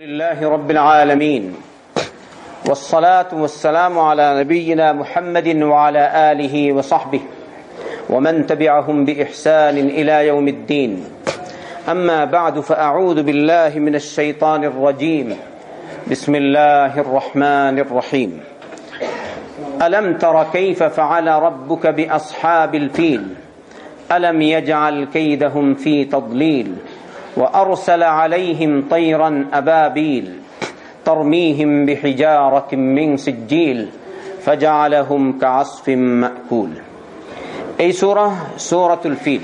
لله رب العالمين. والصلاة والسلام على نبينا محمد وعلى آله وصحبه ومن تبعهم بإحسان إلى يوم الدين. أما بعد فأعوذ بالله من الشيطان الرجيم. بسم الله الرحمن الرحيم. ألم تر كيف فعل ربك بأصحاب الفيل؟ ألم يجعل كيدهم في تضليل؟ وأرسل عليهم طيرا أبابيل ترميهم بحجارة من سجيل فجعلهم كعصف مأكول أي سورة سورة الفيل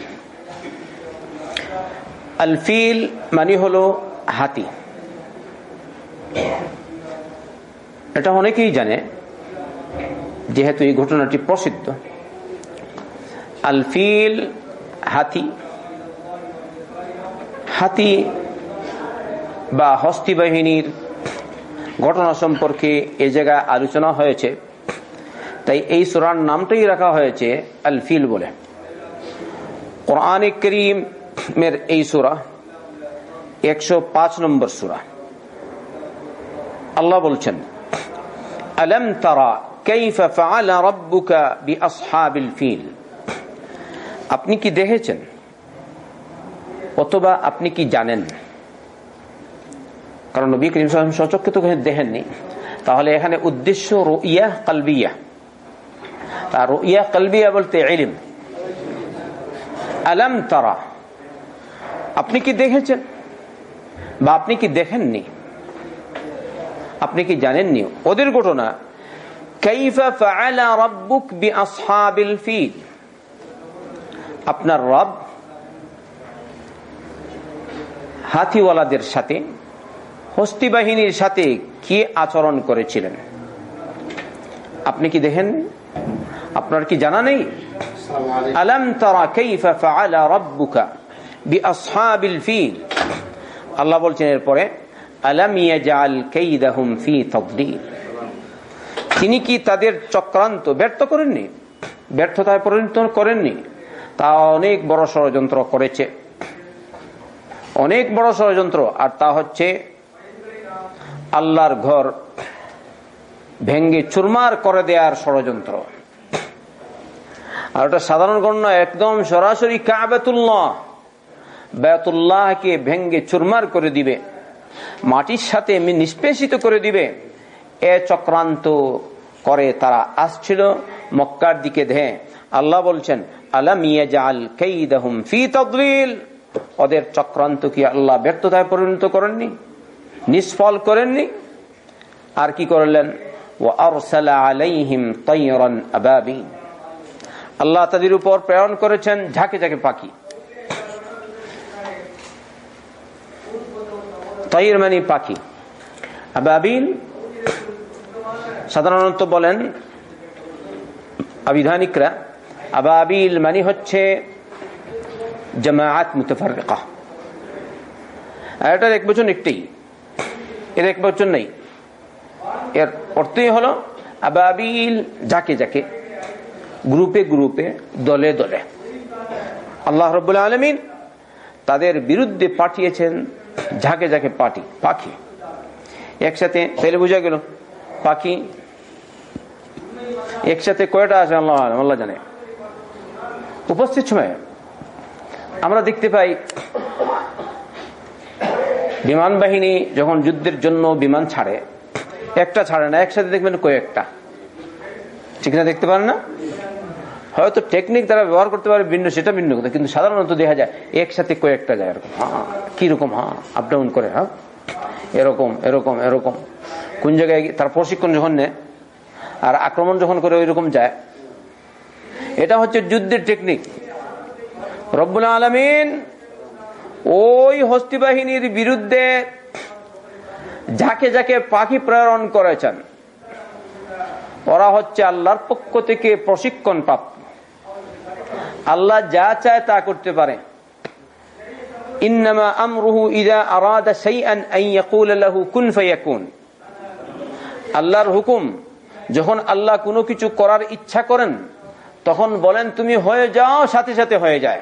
الفيل মানে হলো হাতি এটা অনেকেই জানে যেহেতু এই ঘটনাটি প্রসিদ্ধ আলফিল হাতি হাতি বা হস্তি বাহিনীর ঘটনা সম্পর্কে এ জায়গায় আলোচনা হয়েছে। তাই এই সুরার নামটাই রাখা হয়েছে আল ফিল বলে। কোরআন করিমের এই সুরা একশো পাঁচ নম্বর সুরা। আল্লাহ বলছেন, আলম তারা আপনি কি দেখেছেন অথবা আপনি কি জানেন? কারণ নবী করিম সাল্লাম সচক্ষে তো দেখেননি। তাহলে এখানে উদ্দেশ্য রইয়া কালবিয়া। তার রইয়া কালবিয়া বলতে এলিম আলাম তারা। আপনি কি দেখেছেন? বা আপনি কি দেখেননি? আপনি কি জানেননি? ওদের ঘটনা আপনার রব হাতিওয়ালাদের সাথে হস্তি বাহিনীর সাথে কি আচরণ করেছিলেন? আপনি কি দেখেন? আপনার কি জানা নেই? আলম তারা কাইফা ফাআলা রাব্বুকা বিআসহাবিল ফিল। আল্লাহ বলছেন এরপরে আলাম ইয়াজআল কাইদাহুম ফি তাদলিল। তিনি কি তাদের চক্রান্ত ব্যর্থ করেননি? ব্যর্থতায় পরিণত করেননি? তা অনেক বড় ষড়যন্ত্র করেছে। অনেক বড় ষড়যন্ত্র, আর তা হচ্ছে আল্লাহর ঘর ভেঙ্গে চুরমার করে দেওয়ার ষড়যন্ত্র। আর ওটা সাধারণ গণ্য, একদম সরাসরি কাবেতুল্লাহ বেতুল্লাহকে ভেঙ্গে চুরমার করে দিবে, মাটির সাথে নিষ্পেষিত করে দিবে। এ চক্রান্ত করে তারা আসছিল মক্কার দিকে ধে আল্লাহ বলছেন ওদের চক্রান্ত কি আল্লাহ ব্যর্থতায় পরিণত করেননি? নিষ্ফল করেননি? আর কি করলেন? আল্লাহ তাদের উপর প্রেরণ করেছেন ঝাঁকে ঝাঁকে পাখি। তৈর মানে পাখি। আবাবিল সাধারণত বলেন আবিধানিকরা। আবাবিল মানে হচ্ছে জামায়াত মুতফারকা এটার এক বচন একটাই। এর এক বচন নেই। এর অর্থই হলো আবাবিল যাকে যাকে, গ্রুপে গ্রুপে, দলে দলে। আল্লাহ রব্বুল আলমিন তাদের বিরুদ্ধে পাঠিয়েছেন ঝাঁকে ঝাঁকে পাটি পাখি। একসাথে তাহলে বোঝা গেল, পাখি। একসাথে কয়টা আছে আল্লাহ আল্লাহ জানে। উপস্থিত সময় আমরা দেখতে পাই, বিমান বাহিনী যখন যুদ্ধের জন্য বিমান ছাড়ে, একটা ছাড়ে না, একসাথে দেখবেন কয়েকটা। ঠিক না দেখতে পারেন না? হয়তো টেকনিক তারা ব্যবহার করতে পারে, ভিন্ন, সেটা ভিন্ন কথা, কিন্তু সাধারণত দেখা যায়, একসাথে কয়েকটা যায় এরকম। হ্যাঁ কীরকম হ্যাঁ আপ ডাউন করে হ্যাঁ এরকম এরকম এরকম। কোন জায়গায় তার প্রশিক্ষণ যখন নেয়, আর আক্রমণ যখন করে ওই রকম যায়, এটা হচ্ছে যুদ্ধের টেকনিক রব্বুল আলমিন ওই হস্তি বাহিনীর বিরুদ্ধে যাকে যাকে পাখি প্রেরণ করেছেন। ওরা হচ্ছে আল্লাহর পক্ষ থেকে প্রশিক্ষণ প্রাপ্ত। আল্লাহ যা চায় তা করতে পারে। আমরুহু কুন আল্লাহর হুকুম, যখন আল্লাহ কোনো কিছু করার ইচ্ছা করেন, তখন বলেন, তুমি হয়ে যাও, সাথে সাথে হয়ে যায়।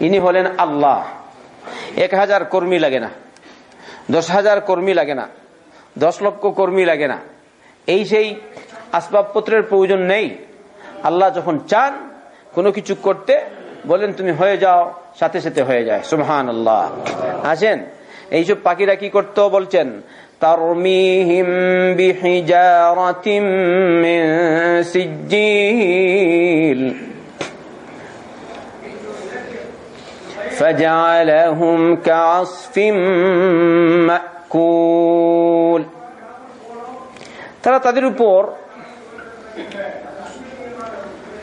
ইনি হলেন আল্লাহ এক হাজার কর্মী লাগে না দশ হাজার কর্মী লাগে না দশ লক্ষ কর্মী লাগে না এই সেই আসবাবপত্রের প্রয়োজন নেই আল্লাহ যখন চান কোনো কিছু করতে বলেন তুমি হয়ে যাও সাথে সাথে হয়ে যায় সুবহান আল্লাহ আছেন এইসব পাখিরা কি করতো বলছেন ترميهم بحجارة من سجيل فجعلهم كعصف مأكول তারা তাদের উপর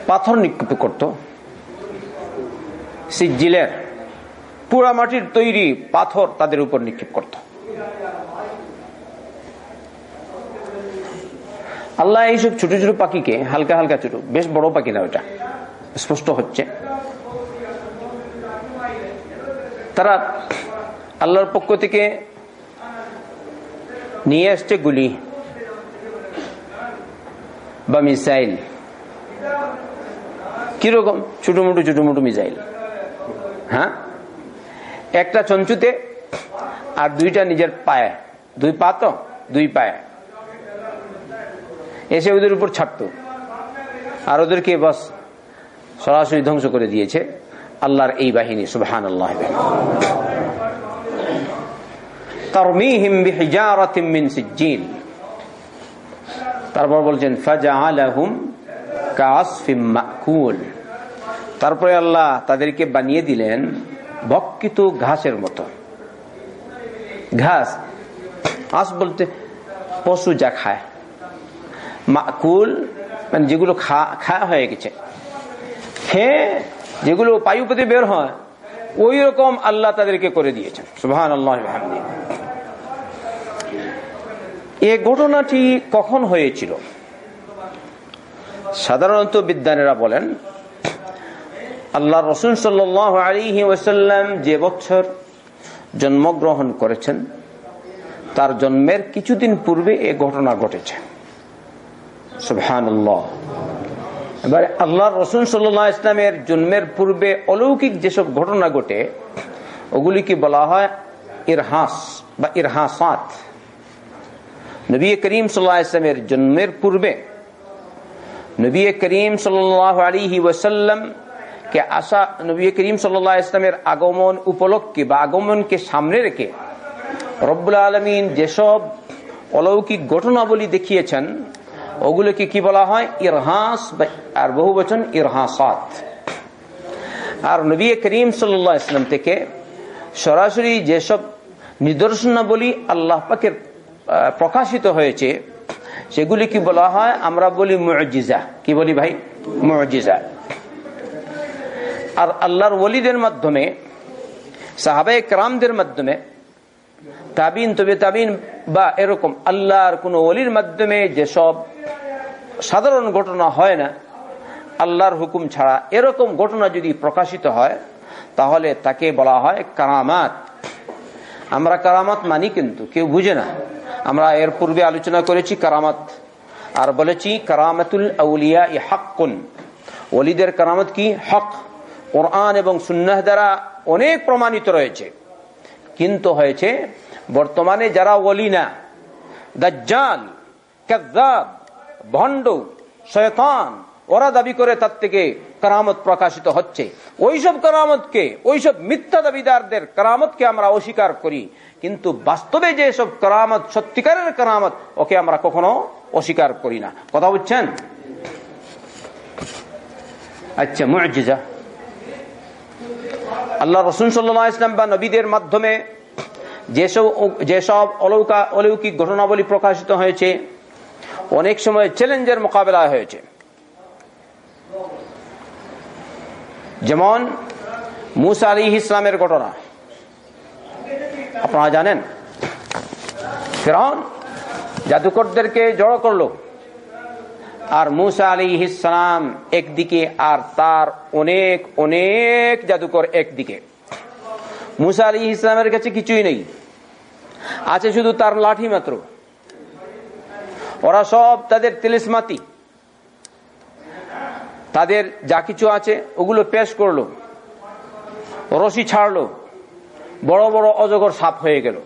পাথর নিক্ষেপ করত সিজিলের পুরা মাটির তৈরি পাথর তাদের উপর নিক্ষেপ করত আল্লাহ এইসব ছোট ছোট পাখিকে হালকা হালকা ছোট বেশ বড় পাখি না ওটা স্পষ্ট হচ্ছে তারা আল্লাহর পক্ষ থেকে নিয়ে আসছে গুলি বা মিসাইল। কীরকম? ছোট মোটো ছোট মোটো মিসাইল। হ্যাঁ? একটা চঞ্চুতে আর দুইটা নিজের পায়ে। দুই পা তো? দুই পায়ে। এসে ওদের উপর ছাড়ত। আর ওদেরকে বাস সরাসরি ধ্বংস করে দিয়েছে। আল্লাহর এই বাহিনী সুবহান আল্লাহ তারপর বলছেন তারপরে আল্লাহ তাদেরকে বানিয়ে দিলেন ভক্ষিত ঘাসের মতো। ঘাস আস বলতে পশু যা খায়। মাকুল মানে যেগুলো খা, খাওয়া হয়ে গেছে। খেয়ে যেগুলো পায়ুপতি বের হয় ওই রকম আল্লাহ তাদেরকে করে দিয়েছেন। সুহান আল্লাহ এ ঘটনাটি কখন হয়েছিল? সাধারণত বিদ্যানেরা বলেন আল্লাহ সাল্লাহ আলী ওসাল্লাম যে বছর জন্মগ্রহণ করেছেন, তার জন্মের কিছুদিন পূর্বে এ ঘটনা ঘটেছে। এবারে আল্লাহ রসুল সাল্লাহ ইসলামের জন্মের পূর্বে অলৌকিক যেসব ঘটনা ঘটে, ওগুলিকে বলা হয় ইরহাস বা ইরহাসাত। নবী করিম সাল্লাহ ইসলামের জন্মের পূর্বে নবী করিম সাল্লাহ আলিহি ওসাল্লাম কে আসা, নবী করিম সাল্লাহ ইসলামের আগমন উপলক্ষে বা আগমনকে সামনে রেখে রব্বুল আলমিন যেসব অলৌকিক ঘটনাবলী দেখিয়েছেন ওগুলোকে কি বলা হয়? ইরহাস আর বহু বচন ইরহাসাত। আর নবী করিম সাল্লাহ ইসলাম থেকে সরাসরি যেসব নিদর্শনাবলী আল্লাহ পাকের প্রকাশিত হয়েছে সেগুলি কি বলা হয়, আমরা বলি মজিজা। কি বলি ভাই? মজিজা। আর আল্লাহর ওলিদের মাধ্যমে সাহাবাই ক্রামদের মাধ্যমে তাবিন, তবে তাবিন বা এরকম আল্লাহর কোন অলির মাধ্যমে যেসব সাধারণ ঘটনা হয় না, আল্লাহর হুকুম ছাড়া এরকম ঘটনা যদি প্রকাশিত হয়, তাহলে তাকে বলা হয় কারামাত। আমরা কারামাত মানি কিন্তু, কেউ বুঝে না। আমরা এর পূর্বে আলোচনা করেছি কারামাত, আর বলেছি কারামাতুল আউলিয়া ই হাক্কুন। অলিদের কারামত কি? হক। কোরআন এবং সুন্নাহ দ্বারা অনেক প্রমাণিত রয়েছে। কিন্তু হয়েছে, বর্তমানে যারা ওলি না, দাজ্জাল, কাজ্জাব, ভণ্ড, শয়তান, ওরা দাবি করে তার থেকে কারামত প্রকাশিত হচ্ছে। ওইসব কারামতকে, ওইসব মিথ্যা দাবিদারদের কারামতকে আমরা অস্বীকার করি, কিন্তু বাস্তবে যে সব কারামত, সত্যিকারের কারামত, ওকে আমরা কখনো অস্বীকার করি না। কথা বুঝছেন? আচ্ছা মুজিজা। আল্লাহ রসুন সাল্লাহ ইসলাম বা নবীদের মাধ্যমে যেসব যেসব অলৌকা, অলৌকিক ঘটনাবলী প্রকাশিত হয়েছে, অনেক সময় চ্যালেঞ্জের মোকাবেলা হয়েছে। যেমন মুসা আলী ইসলামের ঘটনা। আপনারা জানেন, ফেরাউন জাদুকরদেরকে জড়ো করল। আর মুসা আলী ইসলাম একদিকে আর তার অনেক অনেক জাদুকর একদিকে। মুসা আলী ইসলামের কাছে কিছুই নেই। আছে শুধু তার লাঠি মাত্র। ওরা সব তাদের তিলিসমাতি। তাদের যা কিছু আছে, ওগুলো পেশ করল। রশি ছাড়লো। বড় বড় অজগর সাপ হয়ে গেল।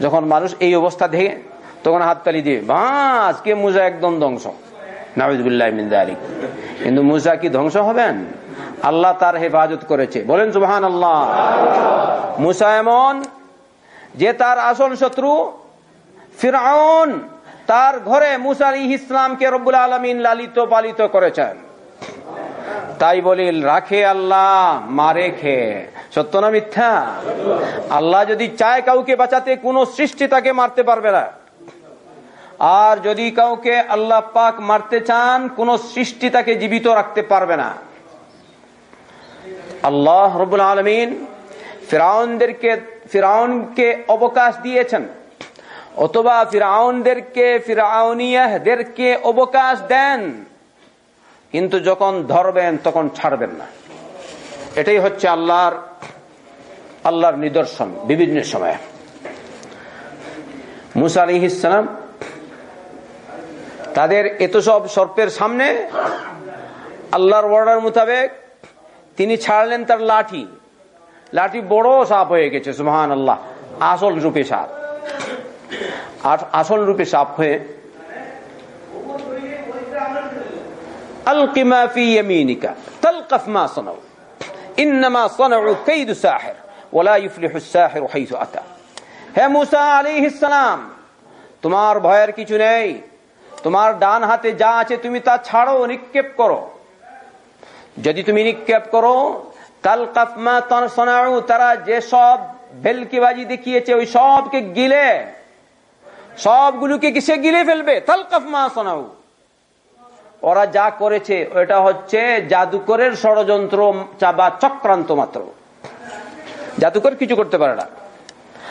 যখন মানুষ এই অবস্থা দেখে তখন হাততালি দিয়ে, বাস, কে মুজা একদম ধ্বংস? কিন্তু মুজা কি ধ্বংস হবেন? আল্লাহ তার হেফাজত করেছে। বলেন সুবাহান আল্লাহ মুসা এমন যে তার আসল শত্রু ফিরাউন তার ঘরে মুসার ইসলামকে রব্বুল আলমিন লালিত পালিত করেছেন। তাই বলি রাখে আল্লাহ, মারে খে। সত্য না মিথ্যা? আল্লাহ যদি চায় কাউকে বাঁচাতে, কোন সৃষ্টি তাকে মারতে পারবে না। আর যদি কাউকে আল্লাহ পাক মারতে চান, কোন সৃষ্টি তাকে জীবিত রাখতে পারবে না। আল্লাহ রবুল আলমিন ফিরাউনদেরকে, ফিরাউনকে অবকাশ দিয়েছেন। অথবা ফিরাউনদেরকে, ফিরাউনিয়াহদেরকে অবকাশ দেন, কিন্তু যখন ধরবেন, তখন ছাড়বেন না। এটাই হচ্ছে আল্লাহর আল্লাহর নিদর্শন বিভিন্ন সময়ে। মুসা আলী ইসলাম তাদের এত সব সর্পের সামনে আল্লাহর অর্ডার মোতাবেক তিনি ছাড়লেন তার লাঠি। লাঠি বড় সাপ হয়ে গেছে সুহান আল্লাহ আসল রূপে সাপ। আসল রূপে সাপ হয়ে তোমার ভয়ের কিছু নেই। তোমার ডান হাতে যা আছে তুমি তা ছাড়ো, নিক্ষেপ করো। যদি তুমি নিক্ষেপ করো তালকাফ মা সনাউ, তারা যে সব ভেলকিবাজি দেখিয়েছে, ওই সবকে গিলে। সবগুলোকে কিসে গিলে ফেলবে? তালকাফ মা সনাউ। ওরা যা করেছে, ওটা হচ্ছে জাদুকরের ষড়যন্ত্র বা চক্রান্ত মাত্র। জাদুকর কিছু করতে পারে না।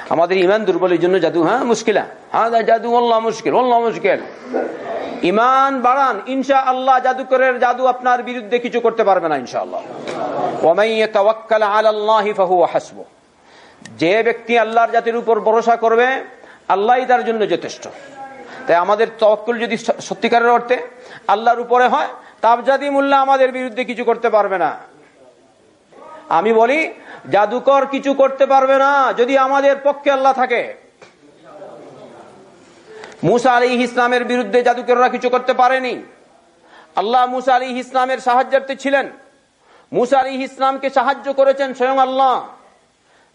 আমাদের ইমান দুর্বলের জন্য জাদু হ্যাঁ মুশকিল হ্যাঁ। জাদু, আল্লাহ মুশকিল আল্লাহ মুশকিল। ইমান বাড়ান ইনশা আল্লাহ জাদুকরের জাদু আপনার বিরুদ্ধে কিছু করতে পারবে না ইনশা আল্লাহ যে ব্যক্তি আল্লাহর জাতির উপর ভরসা করবে, আল্লাহ তার জন্য যথেষ্ট। তাই আমাদের তওয়াক্কুল যদি সত্যিকারের অর্থে আল্লাহর উপরে হয়, তাবজাদি মোল্লা আমাদের বিরুদ্ধে কিছু করতে পারবে না। আমি বলি, জাদুকর কিছু করতে পারবে না যদি আমাদের পক্ষে আল্লাহ থাকে। মুসা আলী ইসলামের বিরুদ্ধে জাদুকররা কিছু করতে পারেনি। আল্লাহ মুসা আলী ইসলামের সাহায্যার্থী ছিলেন। মুসা আলী ইসলামকে সাহায্য করেছেন স্বয়ং আল্লাহ।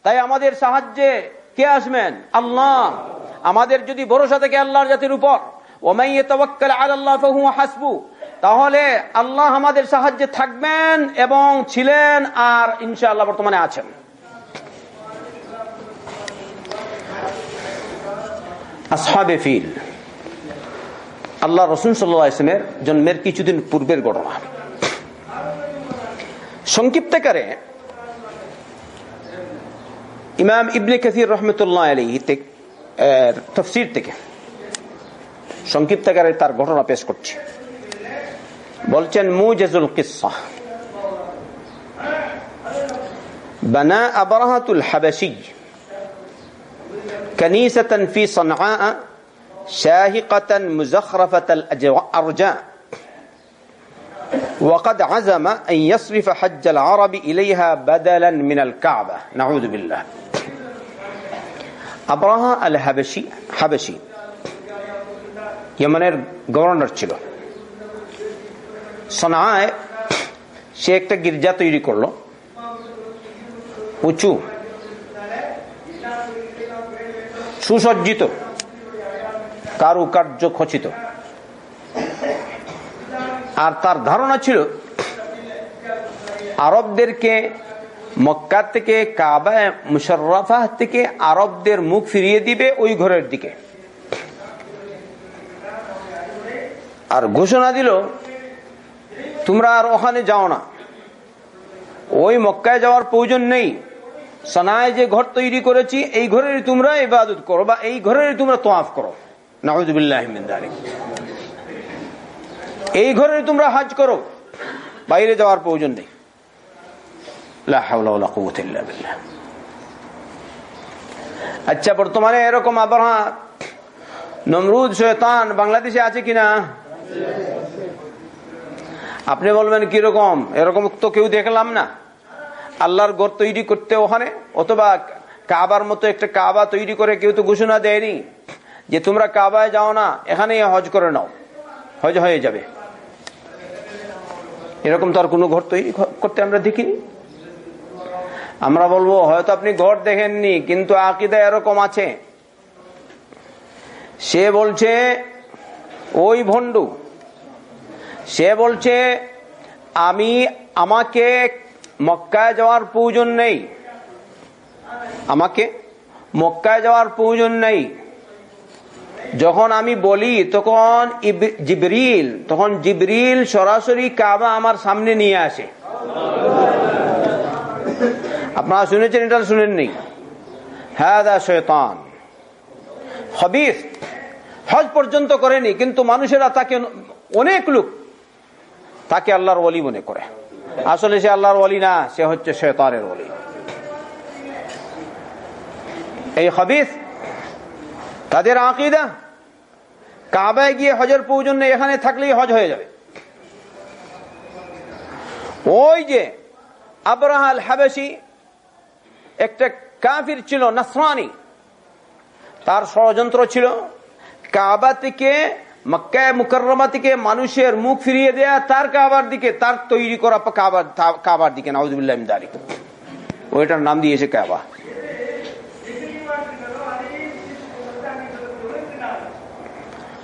তাই আমাদের সাহায্যে কে আসবেন? আল্লাহ। আমাদের যদি ভরসা থাকে আল্লাহর জাতির উপর। ওমাই তবাক্কাল আল্লাহ হাসবু। তাহলে আল্লাহ আমাদের সাহায্যে থাকবেন এবং ছিলেন আর ইনশাআল্লাহ বর্তমানে আছেন। ফিল। আল্লাহ রসুন সাল্লামের জন্মের কিছুদিন পূর্বের ঘটনা। সংক্ষিপ্তকারে ইমাম ইবনে কাসির রহমতুল্লাহ আলী তফসির থেকে তার ঘটনা পেশ করছি। বলছেন মুজাজুল কিসা بنى أبرهة الحبشي كنيسة في صنعاء شاهقة مزخرفة الأرجاء وقد عزم أن يصرف حج العرب إليها بدلا من الكعبة نعوذ بالله আবরাহা আল হাবেশি হাবেশি ইয়েমানের গভর্নর ছিল সনায় সে একটা গির্জা তৈরি করল। উঁচু। সুসজ্জিত। কারুকার্য খচিত। আর তার ধারণা ছিল, আরবদেরকে মক্কা থেকে কাবা মুশারফা থেকে আরবদের মুখ ফিরিয়ে দিবে ওই ঘরের দিকে। আর ঘোষণা দিল তোমরা আর ওখানে যাও না। ওই মক্কায় যাওয়ার প্রয়োজন নেই। সানায় যে ঘর তৈরি করেছি, এই ঘরের তোমরা ইবাদত করো বা এই ঘরের তোমরা তোয়াফ করো। নাহুদুল্লাহ এই ঘরের তোমরা হাজ করো। বাইরে যাওয়ার প্রয়োজন নেই। আচ্ছা বর্তমানে এরকম আবহাওয়া, নমরুদ শৈতান বাংলাদেশে আছে কিনা? আপনি বলবেন, কীরকম? এরকম তো কেউ দেখলাম না। আল্লাহর গড় তৈরি করতে ওখানে, অথবা কাবার মতো একটা কাবা তৈরি করে কেউ তো ঘোষণা দেয়নি যে তোমরা কাবায় যাও না এখানে হজ করে নাও। হজ হয়ে যাবে। এরকম তো আর কোনো ঘর তৈরি করতে আমরা দেখিনি। আমরা বলব, হয়তো আপনি ঘর দেখেননি, কিন্তু আকিদা এরকম আছে। সে বলছে, ওই ভণ্ডু সে বলছে, আমি আমাকে মক্কায় যাওয়ার প্রয়োজন নেই। আমাকে মক্কায় যাওয়ার প্রয়োজন নেই। যখন আমি বলি, তখন জিবরিল তখন জিবরিল সরাসরি কাবা আমার সামনে নিয়ে আসে। আপনারা শুনেছেন, এটা শুনেননি? হ্যাঁ শৈতান হবিস হজ পর্যন্ত করেনি, কিন্তু মানুষেরা তাকে অনেক লোক তাকে আল্লাহর ওলি মনে করে। আসলে সে আল্লাহর ওলি না, সে হচ্ছে শেতানের ওলি। এই হবিস তাদের আকিদা, কাবায় গিয়ে হজের প্রয়োজন এখানে থাকলেই হজ হয়ে যাবে। ওই যে আবরাহাল হাবেশি একটা কাফির ছিল, নাসরানি। তার ষড়যন্ত্র ছিল, কাবা থেকে মক্কায় মুকরমা থেকে মানুষের মুখ ফিরিয়ে দেয়া, তার কাবার দিকে, তার তৈরি করা কাবার কাবার দিকে, নাউজুবিল্লাহ ওইটার নাম দিয়েছে কাবা।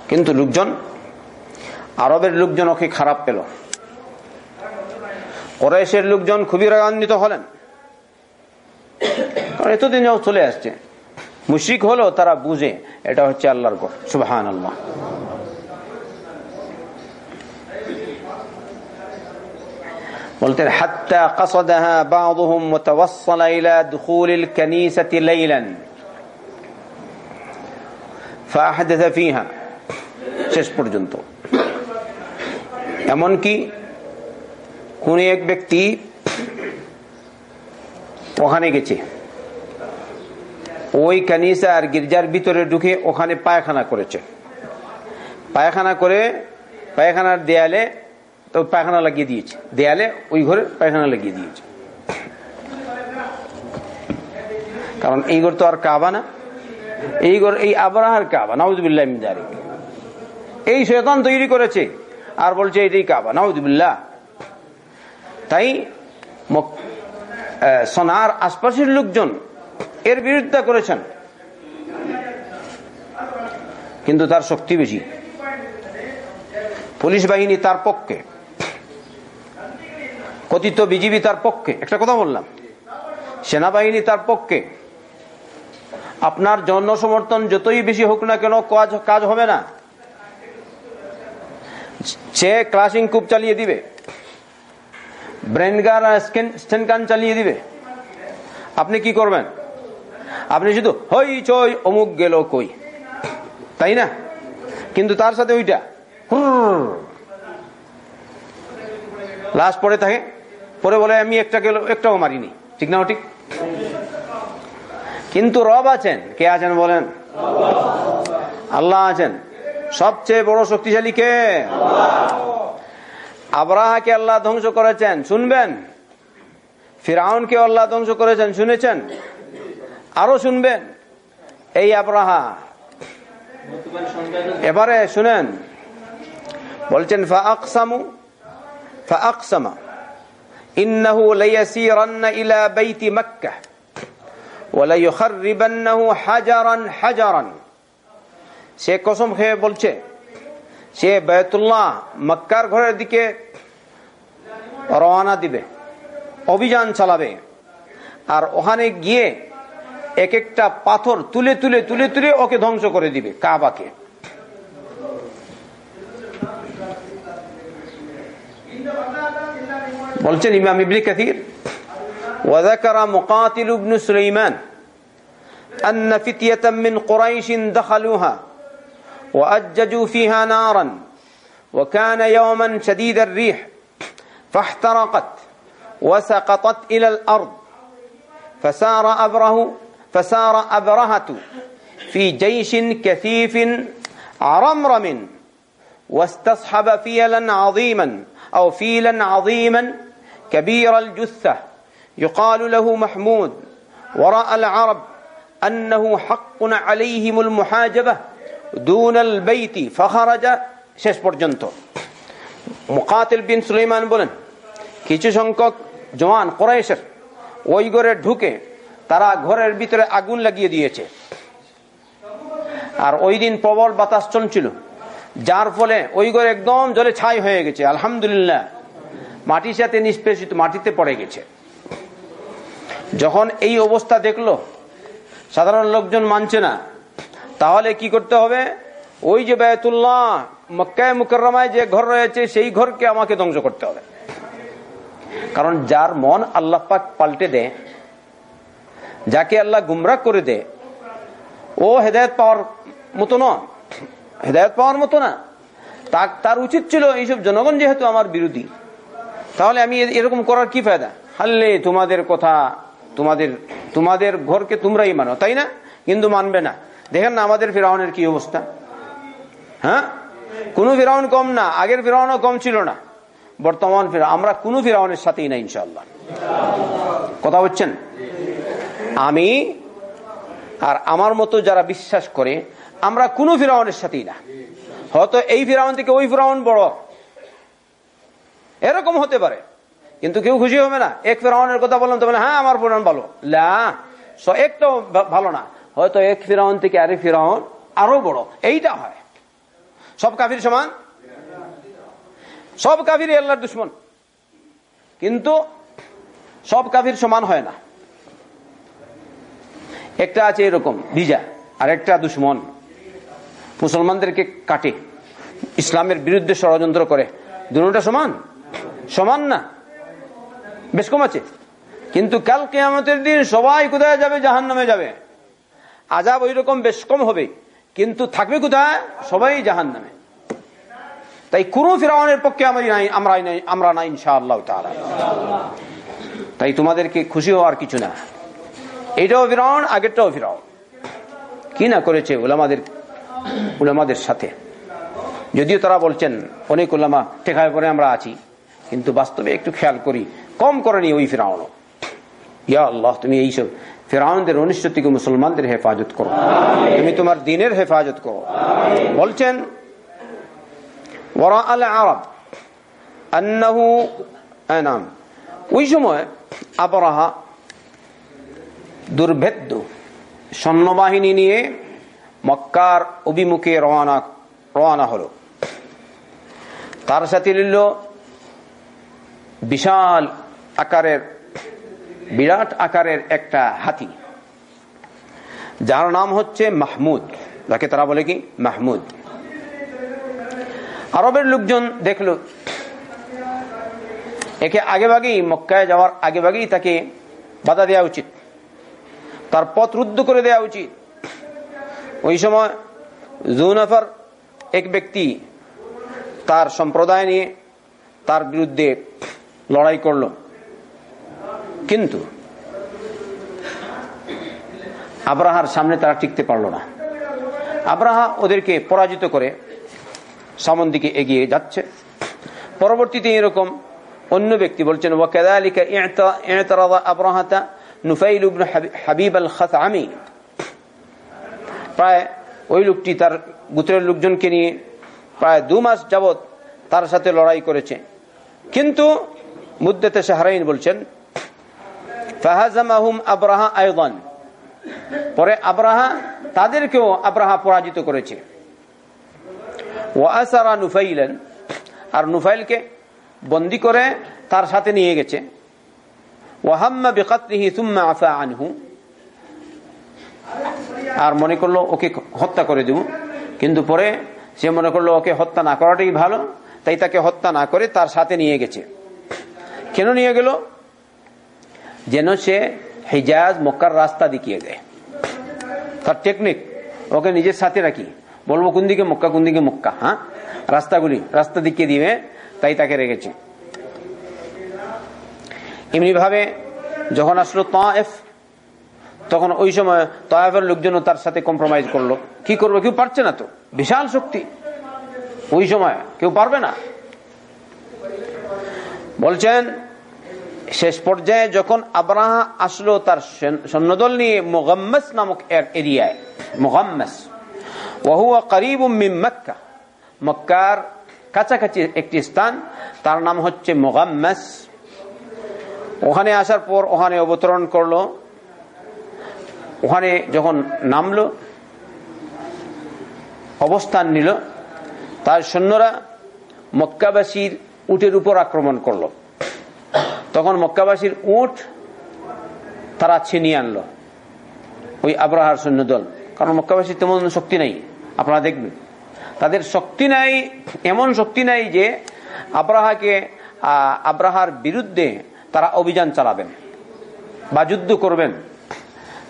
কিন্তু লোকজন, আরবের লোকজন ওকে খারাপ পেল। করেশের লোকজন খুবই রাগান্বিত হলেন। কারণ এতদিন চলে আসছে। মুশিক হলো তারা বুঝে, এটা হচ্ছে আল্লাহর গড়। সুবাহান আল্লাহ বলতেন হাত্তা قصدها بعضهم وتوصل الى دخول الكنيسه ليلا فاحدث فيها শেষ পর্যন্ত এমনকি কোন এক ব্যক্তি ওখানে গেছে ওই কানিসা আর গির্জার ভিতরে ঢুকে ওখানে পায়খানা করেছে পায়খানা করে পায়খানার দেয়ালে তো পায়খানা লাগিয়ে দিয়েছে। দেয়ালে ওই ঘরে পায়খানা লাগিয়ে দিয়েছে। কারণ এই ঘর তো আর কাবা না। এই ঘর, এই আবরাহার কাবা, নাউজুবিল্লাহ এই শেতান তৈরি করেছে আর বলছে এটাই কাবা, নাউজুবিল্লাহ। তাই সোনার আশপাশের লোকজন এর বিরোধিতা করেছেন। কিন্তু তার শক্তি বেশি। পুলিশ বাহিনী তার পক্ষে। কথিত বিজিবি তার পক্ষে, একটা কথা বললাম। সেনাবাহিনী তার পক্ষে। আপনার জনসমর্থন যতই বেশি হোক না কেন কাজ কাজ হবে না। সে ক্লাসিং কূপ চালিয়ে দিবে। ব্রেন গান স্টেন গান চালিয়ে দিবে। আপনি কি করবেন? আপনি শুধু, হই চই, অমুক গেল কই? তাই না? কিন্তু তার সাথে ওইটা। লাশ পড়ে থাকে। পরে বলে, আমি একটা গেল একটাও মারিনি। ঠিক না ঠিক? কিন্তু রব আছেন। কে আছেন বলেন? আল্লাহ আছেন। সবচেয়ে বড় শক্তিশালী কে? আবরাহাকে আল্লাহ ধ্বংস করেছেন। শুনবেন? ফিরাউনকে আল্লাহ ধ্বংস করেছেন। শুনেছেন? আরও শুনবেন? এই আবরাহা। এবারে শুনেন। বলছেন ফাকসামু ফাকসামা إنه ليسيرن إلى بيت مكة وليخربنه حجرا حجرا সে কসম খেয়ে বলছে সে বেতুল্লাহ মক্কার ঘরের দিকে রওনা দিবে অভিযান চালাবে আর ওখানে গিয়ে এক একটা পাথর তুলে তুলে তুলে তুলে ওকে ধ্বংস করে দিবে কাবাকে বলছেন ইমাম ইবলি কাথির وذكر مقاتل بن سليمان أن فتية من قريش دخلوها وأججوا فيها نارا وكان يوما شديد الريح فاحترقت وسقطت إلى الأرض فسار أبره فسار أبرهة في جيش كثيف عرمرم واستصحب فيلا عظيما أو فيلا عظيما كبير الجثة يقال له محمود ورأى العرب আন্নাহু হাক্কুন আলাইহিমুল মুহাজাবাহ দুনাল বাইতি ফাখারাজা শেষ পর্যন্ত মুকাতিল বিন সুলাইমান বলেন কিছু সংখ্যক জওয়ান কোরাইশের ওই ঘরে ঢুকে তারা ঘরের ভিতরে আগুন লাগিয়ে দিয়েছে আর ওই দিন প্রবল বাতাস চলছিল যার ফলে ওই ঘর একদম জলে ছাই হয়ে গেছে আলহামদুলিল্লাহ মাটির সাথে নিষ্পেষিত মাটিতে পড়ে গেছে। যখন এই অবস্থা দেখল, সাধারণ লোকজন মানছে না, তাহলে কি করতে হবে? ওই যে বায়তুল্লাহ, মক্কায় মুকরমায় যে ঘর রয়েছে, সেই ঘরকে আমাকে ধ্বংস করতে হবে। কারণ যার মন আল্লাহ পাক পাল্টে দেয়, যাকে আল্লাহ গুমরাহ করে দে ও হেদায়ত পাওয়ার মতো নয়। হেদায়ত পাওয়ার মতো না। তার উচিত ছিল এইসব জনগণ যেহেতু আমার বিরোধী তাহলে আমি এরকম করার কি ফায়দা? হাল্লে তোমাদের কথা, তোমাদের তোমাদের ঘরকে তোমরাই মানো, তাই না? কিন্তু মানবে না। দেখেন না আমাদের ফিরাউনের কি অবস্থা। হ্যাঁ? কোন ফিরাউন কম না, আগের ফিরাউনও কম ছিল না। বর্তমান ফিরা আমরা কোন ফিরাউনের সাথেই না ইনশাল্লাহ কথা হচ্ছেন আমি আর আমার মতো যারা বিশ্বাস করে, আমরা কোন ফিরাউনের সাথেই না। হয়তো এই ফিরাউন থেকে ওই ফিরাউন বড়। এরকম হতে পারে। কিন্তু কেউ খুশি হবে না। এক ফেরাউনের কথা বললাম, তো বলে হ্যাঁ আমার ফেরাউন ভালো। একটাও ভালো না। হয়তো এক ফিরাউন থেকে আরেক ফিরাউন আরও বড়। এইটা হয়। সব কাফির সমান? সব কাফির আল্লাহর দুশ্মন। কিন্তু সব কাফির সমান হয় না। একটা আছে এরকম, ভিজা। আর একটা দুশ্মন। মুসলমানদেরকে কাটে। ইসলামের বিরুদ্ধে ষড়যন্ত্র করে। দুটা সমান? সমান না? বেশ কম আছে। কিন্তু কাল কেয়ামতের দিন সবাই কোথায় যাবে? জাহান নামে যাবে। আজাব ওই রকম বেশ কম হবে। কিন্তু থাকবে কোথায়? সবাই জাহান নামে তাই কোন ফিরাউনের পক্ষে আমারই নাই আমরা নাই আমরা নাই ইনশাআল্লাহ তাই তোমাদেরকে খুশি হওয়ার কিছু না। এটাও ফিরাউন, আগেরটাও ফিরাউন। কি না করেছে ওলামাদের ওলামাদের সাথে? যদিও তারা বলছেন, অনেক ওলামা টেকায় পরে আমরা আছি। কিন্তু বাস্তবে একটু খেয়াল করি। কম করেনি ওই ফেরাউন ইয়া আল্লাহ তুমি এইসব ফেরাউনদের থেকে মুসলমানদের হেফাজত করো। তুমি তোমার দিনের হেফাজত করো। বলছেন আরব আন্নাহু নাম। ওই সময় আবরাহা দুর্ভেদ্য সৈন্যবাহিনী নিয়ে মক্কার অভিমুখে রওনা রওনা হলো। তার সাথে নিল বিশাল আকারের, বিরাট আকারের একটা হাতি। যার নাম হচ্ছে মাহমুদ। যাকে তারা বলে কি? মাহমুদ। আরবের লোকজন দেখল, একে আগে ভাগেই মক্কায় যাওয়ার আগে ভাগেই তাকে বাধা দেওয়া উচিত। তার পথ রুদ্ধ করে দেওয়া উচিত। ওই সময় জুনাফার এক ব্যক্তি তার সম্প্রদায় নিয়ে তার বিরুদ্ধে লড়াই করল। কিন্তু আব্রাহার সামনে তারা টিকতে পারল না। আব্রাহা ওদেরকে পরাজিত করে সামন দিকে এগিয়ে যাচ্ছে। পরবর্তীতে এরকম অন্য ব্যক্তি বলছেন ওয়াকাদালিকা আব্রাহাতা নুফাইল হাবিব আল খাতামি প্রায় ওই লোকটি তার গুত্রের লোকজনকে নিয়ে প্রায় দু মাস যাবৎ তার সাথে লড়াই করেছে। কিন্তু মুদ্দতে শাহরাইন বলছেন, ফাহাজামাহুম আবরাহা আয়দান পরে আবরাহা তাদেরকেও আবরাহা পরাজিত করেছে। ওয়াসারা নুফাইলেন। আর নুফাইলকে বন্দি করে তার সাথে নিয়ে গেছে। ওয়াহাম্মা বেকাতরিহি সুম্মা আফা আনহু। আর মনে করল, ওকে হত্যা করে দেব। কিন্তু পরে সে মনে করল, ওকে হত্যা না করাটাই ভালো। তাই তাকে হত্যা না করে তার সাথে নিয়ে গেছে। কেন নিয়ে গেল? যেন সে হিজাজ মক্কার রাস্তা দেখিয়ে দেয়। তার টেকনিক ওকে নিজের সাথে রাখি। বলব কোন দিকে মক্কা, কোন দিকে মক্কা হ্যাঁ? রাস্তাগুলি, রাস্তা দেখিয়ে দিবে, তাই তাকে রেখেছে। এমনি ভাবে যখন আসলো তাফ তখন ওই সময় তয়াফের লোকজন তার সাথে কম্প্রোমাইজ করল। কি করবে কেউ পারছে না তো? বিশাল শক্তি। ওই সময় কেউ পারবে না? বলছেন, শেষ পর্যায়ে যখন আবরাহা আসলো তার সৈন্যদল নিয়ে মোগাম্মাস নামক এক এরিয়ায়, মোগাম্মাস। ওহুয়া করিব মক্কা। মক্কার কাছাকাছি একটি স্থান, তার নাম হচ্ছে মোগাম্মাস। ওখানে আসার পর ওখানে অবতরণ করল। ওখানে যখন নামলো, অবস্থান নিল। তার সৈন্যরা মক্কাবাসীর উটের উপর আক্রমণ করল। তখন মক্কাবাসীর উট তারা ছিনিয়ে আনলো। ওই আব্রাহার সৈন্যদল কারণ মক্কাবাসীর তেমন শক্তি নাই, আপনারা দেখবেন। তাদের শক্তি নাই, এমন শক্তি নাই যে আব্রাহাকে আব্রাহার বিরুদ্ধে তারা অভিযান চালাবেন বা যুদ্ধ করবেন।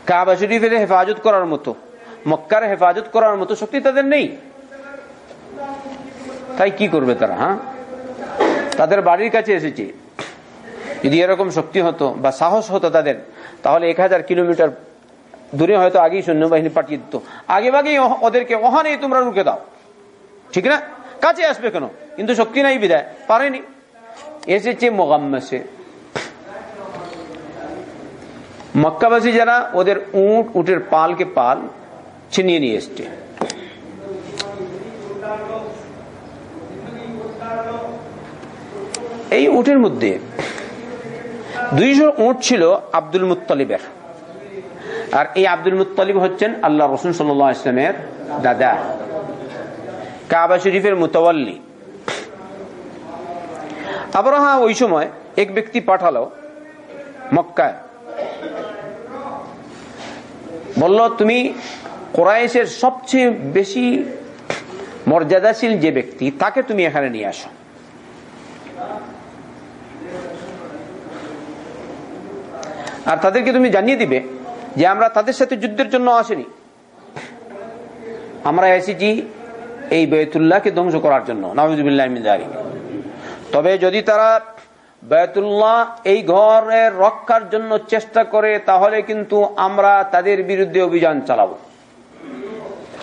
কাবা শরীফের হেফাজত করার মতো, মক্কার হেফাজত করার মতো শক্তি তাদের নেই। তাই কি করবে তারা হ্যাঁ? তাদের বাড়ির কাছে এসেছে। যদি এরকম শক্তি হতো বা সাহস হতো তাদের, তাহলে এক হাজার কিলোমিটার দূরে হয়তো আগেই সৈন্যবাহিনী পাঠিয়ে দিত। আগে আগেই ওদেরকে, ওখানেই তোমরা রুখে দাও। ঠিক না? কাছে আসবে কেন? কিন্তু শক্তি নাই বিদায় পারেনি। এসেছে মোগাম্মাসে। মক্কাবাসী যারা ওদের উট, উটের পালকে পাল ছিনিয়ে নিয়ে এসছে। এই উটের মধ্যে দুইশো উট ছিল আব্দুল মুতালিবের আর এই আব্দুল মুতালিব হচ্ছেন আল্লাহ রসুন সাল্লাহ ইসলামের দাদা। কাবা শরীফের মুতাওয়াল্লি। আবরাহা ওই সময় এক ব্যক্তি পাঠালো মক্কায়। বলল, তুমি কোরআশের সবচেয়ে বেশি মর্যাদাশীল যে ব্যক্তি, তাকে তুমি এখানে নিয়ে আসো। আর তাদেরকে তুমি জানিয়ে দিবে যে আমরা তাদের সাথে যুদ্ধের জন্য আসেনি। আমরা এসেছি এই বেতুল্লাহকে ধ্বংস করার জন্য। নওয়াজুবিল্লাহ তবে যদি তারা বেতুল্লাহ এই ঘরের রক্ষার জন্য চেষ্টা করে, তাহলে কিন্তু আমরা তাদের বিরুদ্ধে অভিযান চালাবো।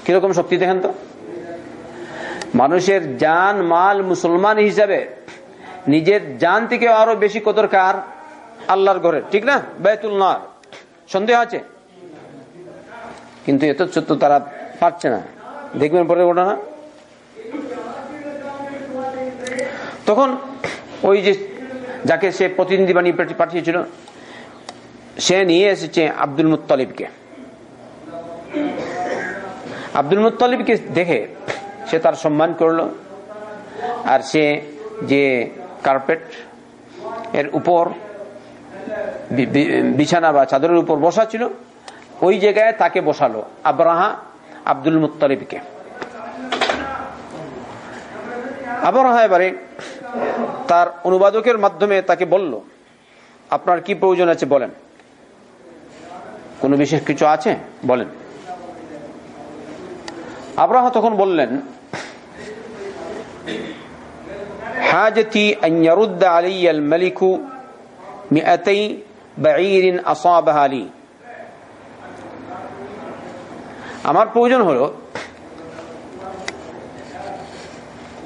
কীরকম শক্তি দেখেন তো? মানুষের জান, মাল, মুসলমান হিসাবে নিজের জান থেকে আরও বেশি কদর কার আল্লাহর ঘরে। ঠিক না? বেতুল্লাহ সন্দেহ আছে? কিন্তু এত সত্য তারা পারছে না। দেখবেন পরে ঘটনা? তখন ওই যে যাকে সে প্রতিনিধি বানিয়ে পাঠিয়েছিল, সে নিয়ে এসেছে আব্দুল মুতালিবকে আব্দুল মুতালিবকে দেখে সে তার সম্মান করল, আর সে যে কার্পেট এর উপর বিছানা বা চাদরের উপর বসা ছিল। ওই জায়গায় তাকে বসালো আবরাহা আব্দুল মুতালিবকে আবরাহা এবারে তার অনুবাদকের মাধ্যমে তাকে বলল, আপনার কি প্রয়োজন আছে বলেন। কোনো বিশেষ কিছু আছে বলেন। আবরাহা তখন বললেন, হাজতি আলিয়াল মালিকু মিআতাই বাঈরিন আসাবাহা লি আমার প্রয়োজন হলো,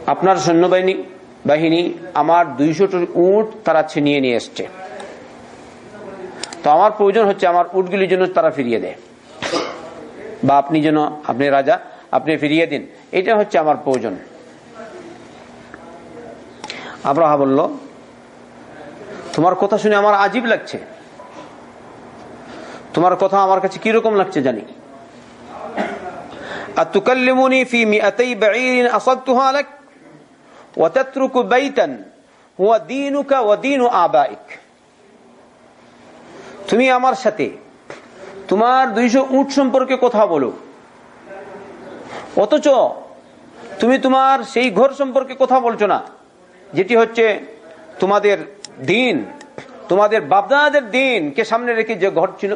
আপনার সৈন্যবাহিনী, বাহিনী আমার দুইশোটি উট তারা ছিনিয়ে নিয়ে এসছে। তো আমার প্রয়োজন হচ্ছে আমার উটগুলির জন্য তারা ফিরিয়ে দেয়। বা আপনি যেন, আপনি রাজা, আপনি ফিরিয়ে দিন। এটা হচ্ছে আমার প্রয়োজন। আব্রাহা বলল তোমার কথা শুনে আমার আজীব লাগছে তোমার কথা আমার কাছে কিরকম লাগছে জানি আর তুকাল্লিমুনি ফি মিআতাই বাঈরিন আসাবতুহা লাক وتترك بيتا هو دينك ودين آبائك তুমি আমার সাথে তোমার দুইশো উট সম্পর্কে কথা বলো অথচ তুমি তোমার সেই ঘর সম্পর্কে কথা বলছো না যেটি হচ্ছে তোমাদের দিন। তোমাদের বাপদাদের দিন কে সামনে রেখে যে ঘর ছিল,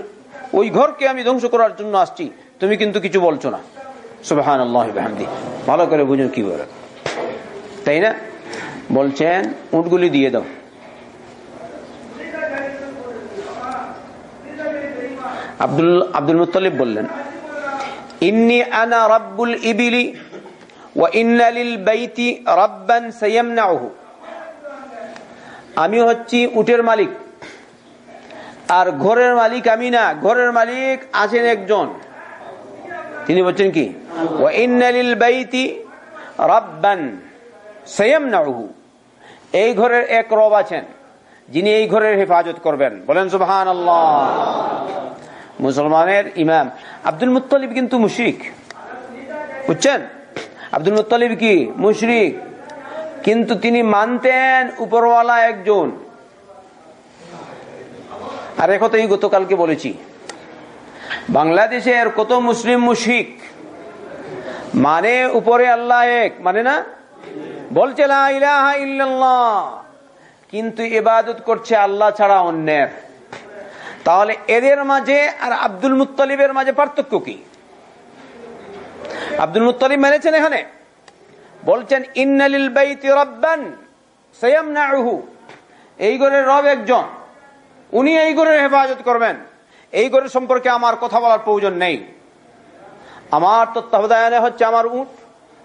ওই ঘরকে আমি ধ্বংস করার জন্য আসছি। তুমি কিন্তু কিছু বলছো না। ভালো করে বুঝুন কি বলে। তাই না? বলছেন, উটগুলি দিয়ে দাও। আব্দুল আব্দুল মুতালিব বললেন, ইন্নি আনা রাব্বুল ইবিলি ওয়া ইন্না লিল বাইতি রাব্বান সায়ামনাহু আমি হচ্ছি উটের মালিক। আর ঘরের মালিক আমি না, ঘরের মালিক আছেন একজন। তিনি বলছেন কি? এই ঘরের এক রব আছেন, যিনি এই ঘরের হেফাজত করবেন। বলেন সুবহান আল্লাহ মুসলমানের ইমাম। আব্দুল মুত্তালিব কিন্তু মুশরিক। বুঝছেন? আব্দুল মুত্তালিব কি? মুশরিক। কিন্তু তিনি মানতেন উপরওয়ালা একজন। আর একথাই গতকালকে বলেছি। বাংলাদেশের কত মুসলিম মুশিক মানে উপরে আল্লাহ এক মানে না? বলছে কিন্তু এবাদত করছে আল্লাহ ছাড়া অন্যের। তাহলে এদের মাঝে আর আব্দুল মুত্তালিবের মাঝে পার্থক্য কি? আব্দুল মুত্তালিব মেনেছেন এখানে? বলছেন, ইন্নালিল বাইতি রাব্বান সায়ামনাহু এই ঘরের রব একজন। উনি এই ঘরের হেফাজত করবেন। এই ঘরের সম্পর্কে আমার কথা বলার প্রয়োজন নেই। আমার তত্ত্বাবধানে হচ্ছে আমার উট।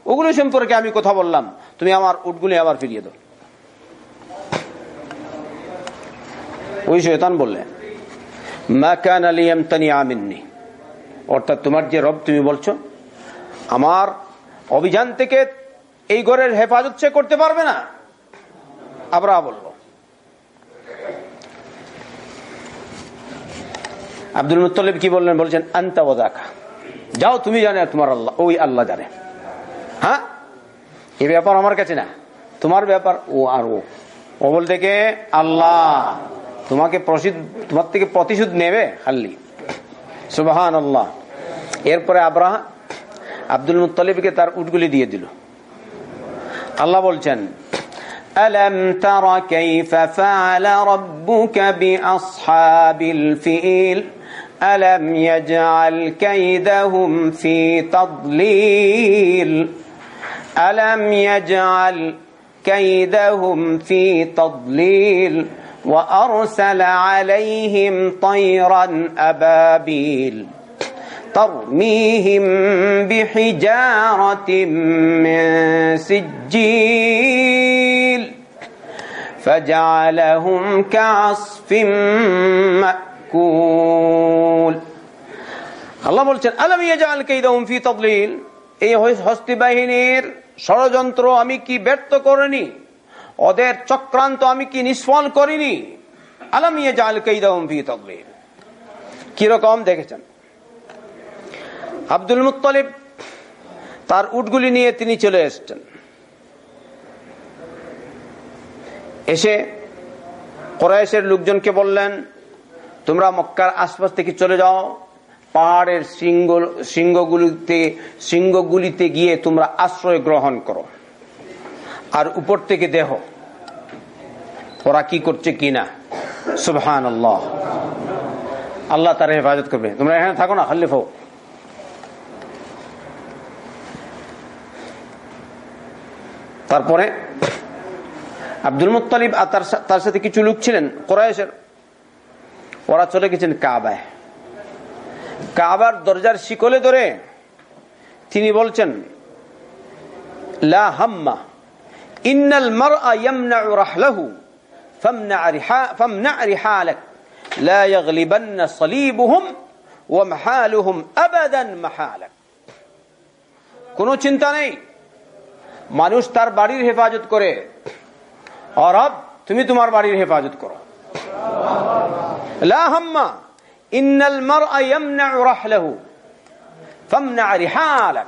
ওগুলো সম্পর্কে আমি কথা বললাম। তুমি আমার উটগুলি আবার ফিরিয়ে দাও। ওই শৈতান বললেন আমিননি অর্থাৎ তোমার যে রব তুমি বলছো, আমার অভিযান থেকে এই ঘরের হেফাজত সে করতে পারবে না? আবরা বলল, আব্দুল মুতলিব কি বললেন? বলছেন, আন্তা ওদাকা যাও, তুমি জানে তোমার আল্লাহ, ওই আল্লাহ জানে। হ্যাঁ? এই ব্যাপার আমার কাছে না। তোমার ব্যাপার ও আর ও। ও বলতে কে? আল্লাহ। তোমাকে তোমার থেকে প্রতিশোধ নেবে খাল্লি সুবাহান আল্লাহ এরপরে আব্রাহা আব্দুল মুতালিবকে তার উটগুলি দিয়ে দিল। আল্লাহ বলছেন ألم تر كيف فعل ربك بأصحاب الفيل ألم يجعل كيدهم في تضليل ألم يجعل كيدهم في تضليل وأرسل عليهم طيرا أبابيل ترميهم بحجارة من سجيل فجعلهم كعصف مأكول আল্লাহ বলছেন আলম ইয়াজাল কাইদাহুম ফি তাদলিল এই হস্তি বাহিনীর ষড়যন্ত্র আমি কি ব্যর্থ করিনি ওদের চক্রান্ত আমি কি নিষ্ফল করিনি আলম ইয়াজাল কাইদাহুম ফি তাদলিল কিরকম দেখেছেন আব্দুল মুত্তালিব তার উটগুলি নিয়ে তিনি চলে এসছেন। এসে কোরআশের লোকজনকে বললেন, তোমরা মক্কার আশপাশ থেকে চলে যাও। পাহাড়ের সিংহ সিংহগুলিতে সিংহগুলিতে গিয়ে তোমরা আশ্রয় গ্রহণ করো। আর উপর থেকে দেহ, ওরা কি করছে কিনা সুবহান আল্লাহ আল্লাহ তার হেফাজত করবে। তোমরা এখানে থাকো না খাল্লিফ তারপরে আব্দুল মুতালিব আর তার সাথে কিছু লোক ছিলেন কোরআশের ওরা চলে গেছেন কাবায়। কাবার দরজার শিকলে ধরে তিনি বলছেন, লা হাম্মা, ইন্নাল মারআ ইয়ামনাউ রাহলাহু, ফামনা রিহা ফামনা রিহালাক লা ইয়াগলিবান্না সালিবুহুম ওয়া মাহালুহুম আবাদান মাহালাক। কোনো চিন্তা নেই। মানুষ তার বাড়ির হেফাজত করে। অরব তুমি তোমার বাড়ির হেফাজত করো। লা ইন্নাল মারআ ইয়ামনাউ রাহলাহু ফামনা রিহালাক।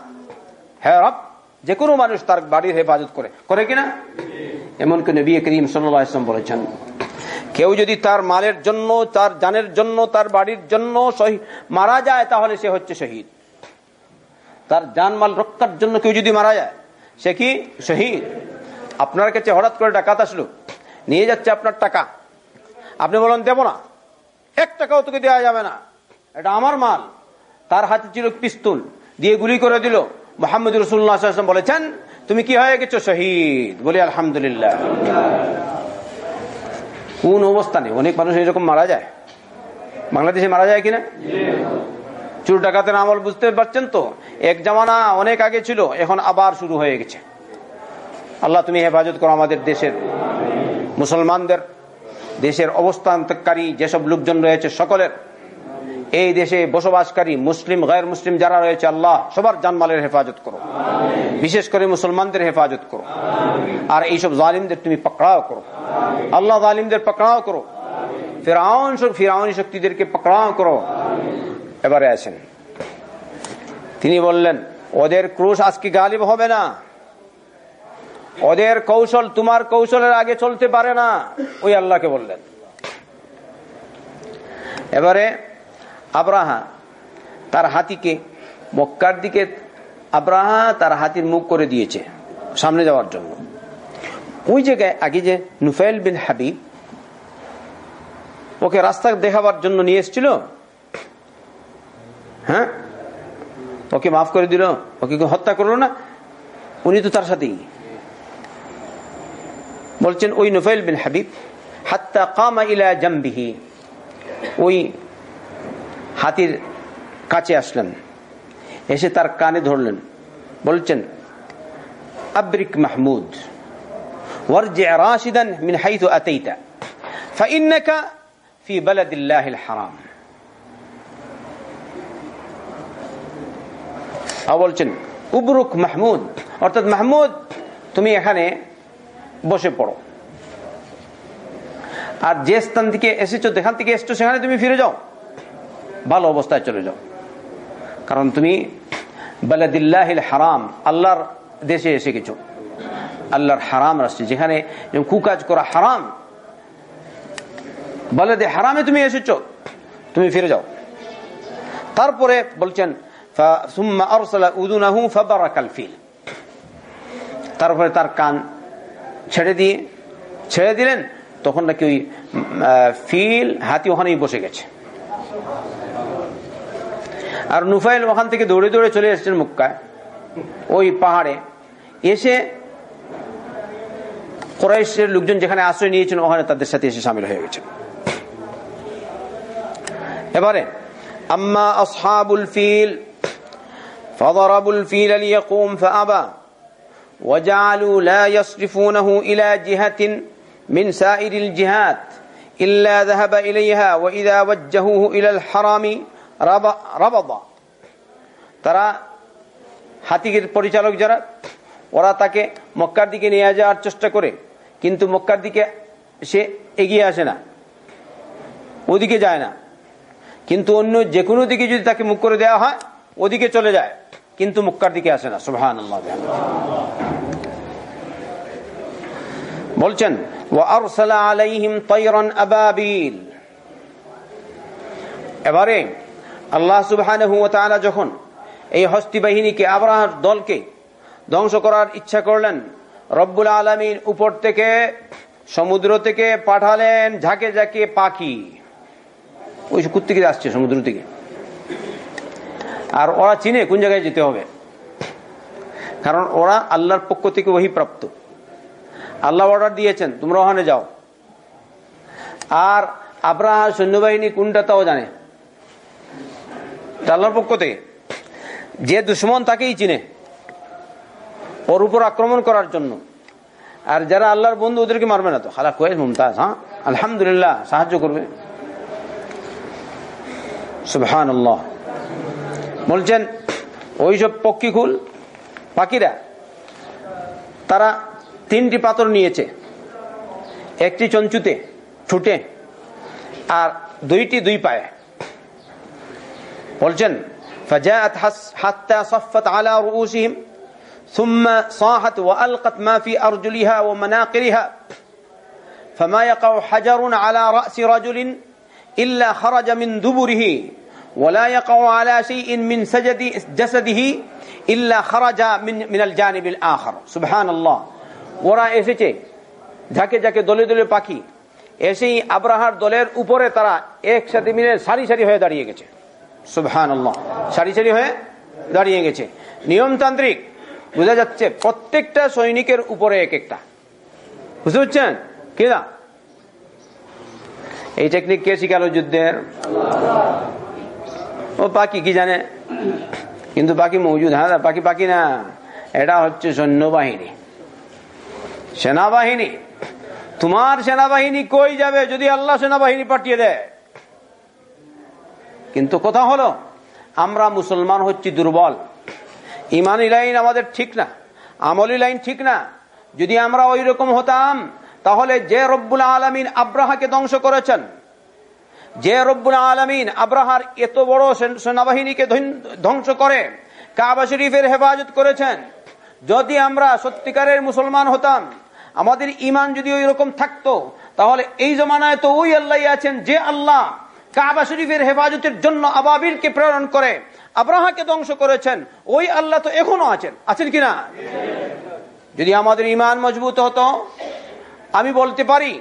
হে রব যে কোনো মানুষ তার বাড়ির হেফাজত করে। করে কিনা? এমন কি নবী করিম সাল্লাল্লাহু বলেছেন, কেউ যদি তার মালের জন্য, তার জানের জন্য, তার বাড়ির জন্য মারা যায়, তাহলে সে হচ্ছে শহীদ। তার জান মাল রক্ষার জন্য কেউ যদি মারা যায় সে কি? শহীদ। আপনার কাছে হঠাৎ করে ডাকাত আসলো। নিয়ে যাচ্ছে আপনার টাকা। আপনি বলেন, দেব না। এক টাকাও তোকে দেওয়া যাবে না। এটা আমার মাল। তার হাতে ছিল পিস্তুল। দিয়ে গুলি করে দিল। মোহাম্মদ রসুল্লাহ বলেছেন, তুমি কি হয়ে গেছো শহীদ? বলি, আলহামদুলিল্লাহ। কোন অবস্থানে অনেক মানুষ এরকম মারা যায়। বাংলাদেশে মারা যায় কিনা? চুর ডাকাতের আমল বুঝতে পারছেন তো? এক জামানা অনেক আগে ছিল, এখন আবার শুরু হয়ে গেছে। আল্লাহ তুমি হেফাজত করো আমাদের দেশের মুসলমানদের, দেশের অবস্থানকারী যেসব লোকজন রয়েছে সকলের। এই দেশে বসবাসকারী মুসলিম গায়ের মুসলিম যারা রয়েছে, আল্লাহ সবার জানমালের হেফাজত করো। বিশেষ করে মুসলমানদের হেফাজত করো। আর এইসব জালিমদের তুমি পকড়াও করো। আল্লাহ জালিমদের পকড়াও করো। ফিরাউন ফিরাউনি শক্তিদেরকে পকড়াও করো। এবারে আছেন তিনি বললেন, ওদের ক্রুশ আজকে গালিব হবে না? ওদের কৌশল তোমার কৌশলের আগে চলতে পারে না। ওই আল্লাহকে বললেন। এবারে আব্রাহা তার হাতিকে, মক্কার দিকে আব্রাহা তার হাতির মুখ করে দিয়েছে সামনে যাওয়ার জন্য। ওই জায়গায় আগে যে নুফাইল বিন হাবিব ওকে রাস্তা দেখাবার জন্য নিয়ে এসছিল হ্যাঁ ওকে মাফ করে দিল ওকে হত্যা করলো না উনি তো তার সাথেই বলছেন ওই নুফাইল বিন হাবিব হাত্তা কামা ইলা জাম্বিহি ওই হাতির কাছে আসলেন এসে তার কানে ধরলেন বলছেন আব্রিক মাহমুদ وارجع راشدا من حيث أتيت فإنك في بلد الله الحرام বলছেন, উবরুক মাহমুদ। অর্থাৎ, মাহমুদ, তুমি এখানে বসে পড়ো। আর যে স্থান থেকে এসেছ, যেখান থেকে এসছো, সেখানে তুমি ফিরে যাও। ভালো অবস্থায় চলে যাও। কারণ তুমি বালাদিল্লাহিল হারাম, আল্লাহর দেশে এসে গেছো। আল্লাহর হারাম রাষ্ট্রে, যেখানে কুকাজ করা হারাম, বালাদে হারামে তুমি এসেছ, তুমি ফিরে যাও। তারপরে বলছেন তারপরে তার কান ছেড়ে দিয়ে, ছেড়ে দিলেন, তখন নাকি ওই ফিল হাতি ওখানেই বসে গেছে। আর নুফাইল ওখান থেকে দৌড়ে দৌড়ে চলে এসেছেন মুক্কায়। ওই পাহাড়ে এসে কোরাইশের লোকজন যেখানে আশ্রয় নিয়েছেন, ওখানে তাদের সাথে এসে সামিল হয়ে গেছে এবারে, আম্মা আসহাবুল ফিল فضربوا الفيل ليقوم فأبى وجعلوا لا يصرفونه إلى جهة من سائر الجهات إلا ذهب إليها وإذا وجهوه إلى الحرام ربض তারা হাতিকের পরিচালক যারা ওরা তাকে মক্কার দিকে নিয়ে যাওয়ার চেষ্টা করে কিন্তু মক্কার দিকে সে এগিয়ে আসে না ওদিকে যায় না কিন্তু অন্য যে কোনো দিকে যদি তাকে মুখ করে দেওয়া হয় ওদিকে চলে যায় কিন্তু মুক্কার দিকে আসে না সুহান বলছেন এবারে আল্লাহ সুবাহ যখন এই হস্তি বাহিনীকে আবরাহার দলকে ধ্বংস করার ইচ্ছা করলেন, রব্বুল আলমীর উপর থেকে, সমুদ্র থেকে পাঠালেন ঝাঁকে ঝাঁকে পাখি। ওই থেকে আসছে সমুদ্র থেকে। আর ওরা চিনে কোন জায়গায় যেতে হবে। কারণ ওরা আল্লাহর পক্ষ থেকে ওহি প্রাপ্ত আল্লাহ অর্ডার দিয়েছেন, তোমরা ওখানে যাও। আর আব্রাহা সৈন্যবাহিনী কোনটা তাও জানে। আল্লাহর পক্ষ থেকে। যে দুশ্মন তাকেই চিনে। ওর উপর আক্রমণ করার জন্য। আর যারা আল্লাহর বন্ধু, ওদেরকে মারবে না তো। খালা কোয়েস মুমতাজ হ্যাঁ? আলহামদুলিল্লাহ, সাহায্য করবে। সুবহান বলছেন ওইসব পক্ষীকুল পাখিরা তারা তিনটি পাথর নিয়েছে একটি চঞ্চুতে ঠুটে আর দুইটি দুই পায়ে বলছেন فجاءت حتى صفت على رؤوسهم ثم صاحت وألقت ما في أرجلها ومناقرها فما يقع حجر على رأس رجل إلا خرج من دبره ولا يقع على شيء من سجد جسده إلا خرج من من الجانب الآخر سبحان الله ওরা এসেছে ঝাঁকে ঝাঁকে দলে দলে পাখি এসেই আব্রাহার দলের উপরে তারা একসাথে মিলে সারি সারি হয়ে দাঁড়িয়ে গেছে সুবহান আল্লাহ সারি সারি হয়ে দাঁড়িয়ে গেছে নিয়মতান্ত্রিক বোঝা যাচ্ছে প্রত্যেকটা সৈনিকের উপরে এক একটা বুঝতে পারছেন কিনা এই টেকনিক কে শিখালো যুদ্ধের ও পাখি কি জানে? কিন্তু পাখি মৌজুদ হ্যাঁ পাখি পাখি না। এটা হচ্ছে সৈন্যবাহিনী। সেনাবাহিনী। তোমার সেনাবাহিনী কই যাবে যদি আল্লাহ সেনাবাহিনী পাঠিয়ে দেয়? কিন্তু কথা হলো, আমরা মুসলমান হচ্ছি দুর্বল। ইমানি লাইন আমাদের ঠিক না, আমলি লাইন ঠিক না। যদি আমরা ওই রকম হতাম, তাহলে যে রব্বুল আলমিন আব্রাহাকে ধ্বংস করেছেন যে রব্বুল আলমিন আব্রাহার এত বড় সেনাবাহিনীকে ধ্বংস করে, কাবা শরীফের হেফাজত করেছেন। যদি আমরা সত্যিকারের মুসলমান হতাম, আমাদের ইমান যদি ওই রকম থাকতো, তাহলে এই জমানায় তো ওই আল্লাহ আছেন যে আল্লাহ কাবা শরীফের হেফাজতের জন্য আবাবিলকে প্রেরণ করে, আব্রাহাকে ধ্বংস করেছেন, ওই আল্লাহ তো এখনও আছেন। আছেন কিনা যদি আমাদের ইমান মজবুত হতো, আমি বলতে পারি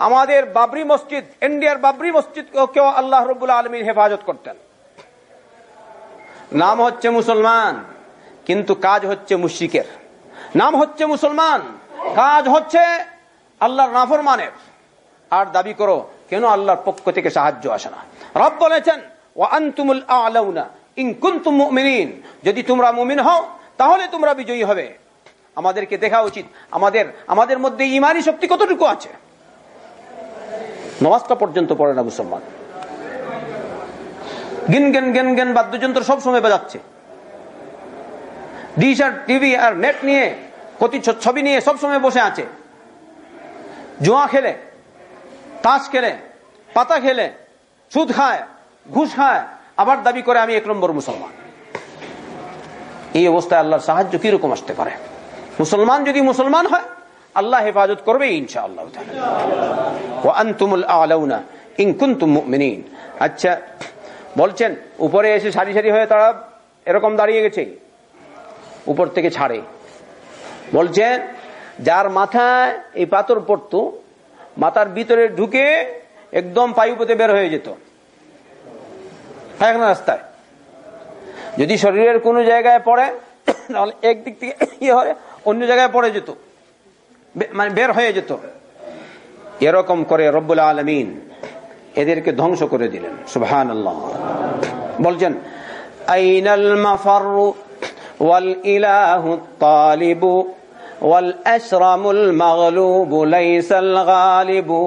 আমাদের বাবরি মসজিদ, ইন্ডিয়ার বাবরি মসজিদ কেউ আল্লাহ রবুল্লা আলমীর হেফাজত করতেন। নাম হচ্ছে মুসলমান, কিন্তু কাজ হচ্ছে মুশিকের নাম হচ্ছে মুসলমান, কাজ হচ্ছে আল্লাহর নাফরমানের। আর দাবি করো, কেন আল্লাহর পক্ষ থেকে সাহায্য আসে না? রব বলেছেন ও আন্তুমুল আলাউনা ইনকুন্তুম মুমিনিন। যদি তোমরা মুমিন হও, তাহলে তোমরা বিজয়ী হবে। আমাদেরকে দেখা উচিত, আমাদের আমাদের মধ্যে ইমানি শক্তি কতটুকু আছে? নমাজটা পর্যন্ত পড়ে না মুসলমান। গিন গেন গেন গেন বাদ্যযন্ত্র সবসময় বাজাচ্ছে। ডিশ আর টিভি আর নেট নিয়ে কতি ছবি নিয়ে সবসময় বসে আছে। জুয়া খেলে, তাস খেলে, পাতা খেলে, সুদ খায়, ঘুষ খায়, আবার দাবি করে আমি এক নম্বর মুসলমান। এই অবস্থায় আল্লাহর সাহায্য কীরকম আসতে পারে? মুসলমান যদি মুসলমান হয় আল্লাহ হেফাজত করবে ইনশা আল্লাহ আচ্ছা বলছেন, উপরে এসে সারি সারি হয়ে তারা এরকম দাঁড়িয়ে গেছে। উপর থেকে ছাড়ে। বলছেন যার মাথায় এই পাথর পড়ত, মাথার ভিতরে ঢুকে একদম পায়ুপথে বের হয়ে যেত। রাস্তায়। যদি শরীরের কোনো জায়গায় পড়ে, তাহলে একদিক থেকে ইয়ে হয় অন্য জায়গায় পড়ে যেত। মানে বের হয়ে যেত। এরকম করে রব্বুল আলমিন এদেরকে ধ্বংস করে দিলেন। সুবহান আল্লাহ বলছেন, আইনাল মাফারু ওয়াল ইলাহু তালিবু ওয়াল আশরামুল মাগলুবু লাইসাল গালিবু।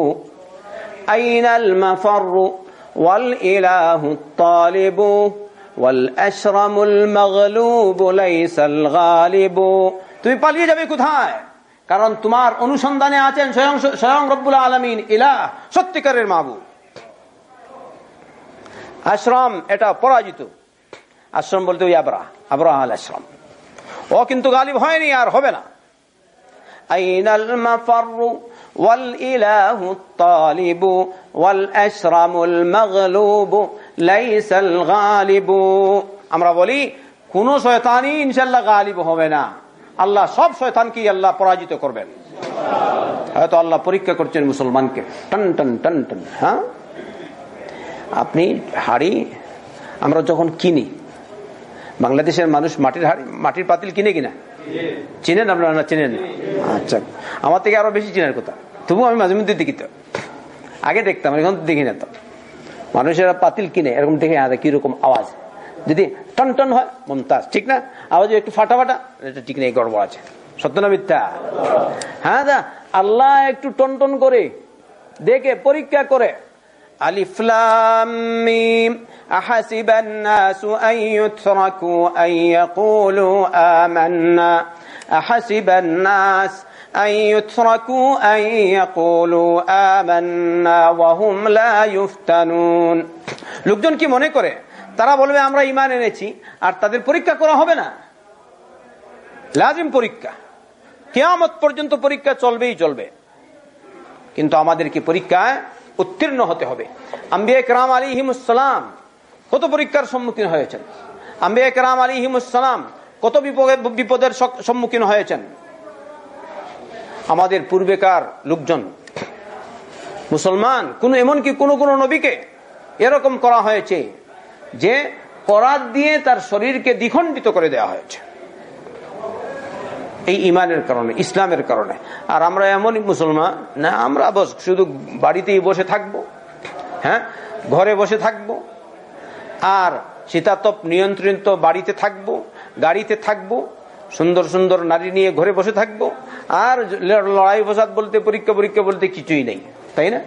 আইনাল মাফারু ওয়াল ইলাহু তালিবু ওয়াল আশরামুল মাগলুবু লাইসাল গালিবু। তুমি পালিয়ে যাবে কোথায়? কারণ তোমার অনুসন্ধানে আছেন স্বয়ং স্বয়ং রব্বুল আলমিন ইলাহ সত্যিকারের মাবু আশ্রম এটা পরাজিত আশ্রম বলতে ওই আবরা আবরা আল আশ্রম ও কিন্তু গালিব হয়নি আর হবে না أين المفر والإله الطالب والأشرم المغلوب ليس الغالب আমরা বলি কোন শয়তানই ইনশাল্লাহ গালিব হবে না আল্লাহ সব শয়তানকে আল্লাহ পরাজিত করবেন। হয়তো আল্লাহ পরীক্ষা করছেন মুসলমানকে। টন টন টন টন হ্যাঁ? আপনি হাড়ি, আমরা যখন কিনি, বাংলাদেশের মানুষ মাটির হাড়ি, মাটির পাতিল কিনে কিনা? চিনেন আপনারা? না চিনেন? আচ্ছা। আমার থেকে আরও বেশি চিনার কথা। তবু আমি মাঝে মধ্যে দেখি তো। আগে দেখতাম, এখন দেখি না তো। মানুষেরা পাতিল কিনে, এরকম দেখে কীরকম আওয়াজ। যদি টন টন হয় মমতাজ ঠিক না আওয়াজ একটু ফাটা ফাটা এটা ঠিক নেই গড়বড় আছে সত্য না মিথ্যা হ্যাঁ দা আল্লাহ একটু টন টন করে দেখে পরীক্ষা করে আলিফলাম أحسب الناس أن يتركوا أن يقولوا آمنا أحسب الناس أن يتركوا أن يقولوا آمنا وهم لا يفتنون লোকজন কি মনে করে তারা বলবে, আমরা ইমান এনেছি, আর তাদের পরীক্ষা করা হবে না। লাজিম পরীক্ষা। কেয়ামত পর্যন্ত পরীক্ষা চলবেই চলবে। কিন্তু আমাদেরকে পরীক্ষায় উত্তীর্ণ হতে হবে। আম্বিয়া রাম আলী হিমুসালাম কত পরীক্ষার সম্মুখীন হয়েছেন? আম্বিয়া রাম আলী হিমুসালাম কত বিপদের সম্মুখীন হয়েছেন? আমাদের পূর্বেকার লোকজন, মুসলমান, কোন, এমনকি কোন কোন নবীকে এরকম করা হয়েছে যে করাত দিয়ে তার শরীরকে দ্বিখণ্ডিত করে দেওয়া হয়েছে। এই ইমানের কারণে, ইসলামের কারণে। আর আমরা এমনই মুসলমান, না, আমরা বস, শুধু বাড়িতেই বসে থাকব হ্যাঁ? ঘরে বসে থাকব। আর শীতাতপ নিয়ন্ত্রিত বাড়িতে থাকব, গাড়িতে থাকব, সুন্দর সুন্দর নারী নিয়ে ঘরে বসে থাকব। আর লড়াই ফসাদ বলতে, পরীক্ষা পরীক্ষা বলতে কিছুই নেই, তাই না?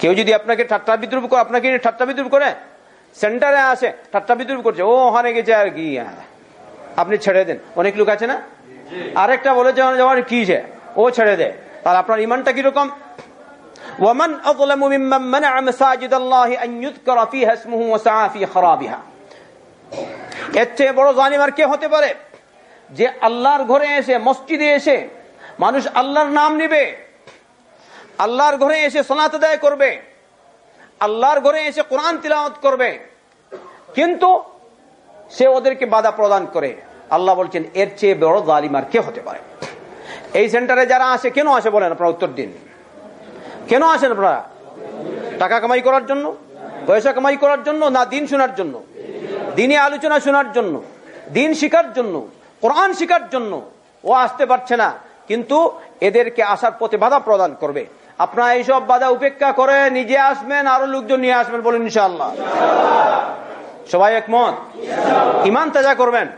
কেউ যদি আপনাকে ঠাট্টা বিদ্রুপ আপনাকে ঠাট্টা বিদ্রুপ করে সেন্টারে আসে ঠাট্টা বিদ্রুপ করছে ও ওখানে গেছে আর কি হ্যাঁ। আপনি ছেড়ে দেন অনেক লোক আছে না আরেকটা বলেছে যেমন কি যে ও ছেড়ে দেয় তাহলে আপনার ইমানটা কিরকম ومن أظلم ممن منع مساجد الله أن يذكر فيها اسمه وسعى في خرابها এর চেয়ে বড় জালিম আর কে হতে পারে যে আল্লাহর ঘরে এসে মসজিদে এসে মানুষ আল্লাহর নাম নিবে আল্লাহর ঘরে এসে সনাত আদায় করবে আল্লাহর ঘরে এসে কোরআন তিলাওয়াত করবে। কিন্তু সে ওদেরকে বাধা প্রদান করে। আল্লাহ বলছেন, এর চেয়ে বড় জালিম আর কে হতে পারে? এই সেন্টারে যারা আসে, কেন আসে বলেন আপনারা উত্তর দিন। কেন আসেন আপনারা? টাকা কামাই করার জন্য? পয়সা কামাই করার জন্য? না দিন শোনার জন্য? দিনে আলোচনা শোনার জন্য? দিন শিকার জন্য? কোরআন শিকার জন্য? ও আসতে পারছে না। কিন্তু এদেরকে আসার পথে বাধা প্রদান করবে। আপনারা এইসব বাধা উপেক্ষা করে নিজে আসবেন, আরও লোকজন নিয়ে আসবেন বলুন ইনশাআল্লাহ। সবাই একমত? ইমান তাজা করবেন।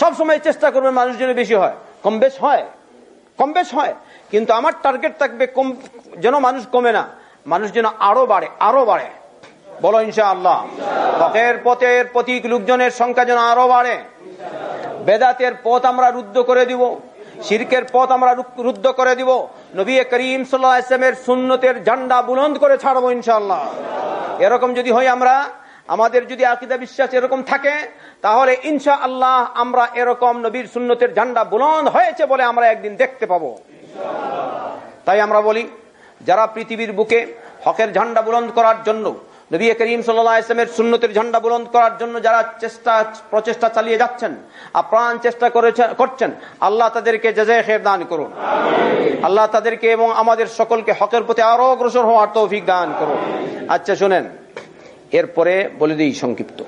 সব সময় চেষ্টা করবেন মানুষ যেন বেশি হয়। কম বেশ হয়। কম বেশ হয়। কিন্তু আমার টার্গেট থাকবে কম, যেন মানুষ কমে না। মানুষ যেন আরও বাড়ে আরও বাড়ে। বলো ইনশা আল্লাহ হকের পথের প্রতীক লোকজনের সংখ্যা যেন আরও বাড়ে। বেদাতের পথ আমরা রুদ্ধ করে দিব। শিরকের পথ আমরা রুদ্ধ করে দিব। নবী করিম সাল্লাহ সুন্নতের ঝান্ডা বুলন্দ করে ছাড়বো ইনশাল্লাহ এরকম যদি হয় আমরা, আমাদের যদি আকিদা বিশ্বাস এরকম থাকে, তাহলে ইনশা আল্লাহ আমরা এরকম নবীর সুন্নতের ঝান্ডা বুলন্দ হয়েছে বলে আমরা একদিন দেখতে পাবো। তাই আমরা বলি, যারা পৃথিবীর বুকে হকের ঝান্ডা বুলন্দ করার জন্য নবী করিম সাল্লামের সুন্নতের ঝান্ডা বুলন্দ করার জন্য যারা চেষ্টা প্রচেষ্টা চালিয়ে যাচ্ছেন আপ্রাণ চেষ্টা করছেন আল্লাহ তাদেরকে জেজে খের দান করুন আল্লাহ তাদেরকে এবং আমাদের সকলকে হকের প্রতি আরো অগ্রসর হওয়ার তৌফিক দান করুন আচ্ছা শোনেন এরপরে বলে দিই সংক্ষিপ্ত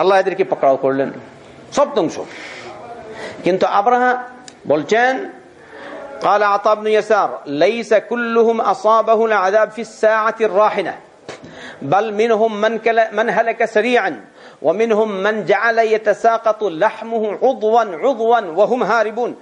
আল্লাহ এদেরকে পকড়াও করলেন সব ধ্বংস কিন্তু আবরাহা বলছেন قال عطاء بن يسار ليس كلهم أصابه العذاب في الساعة الراحنة بل منهم من, من هلك سريعا ومنهم من جعل يتساقط لحمه عضوا عضوا وهم هاربون.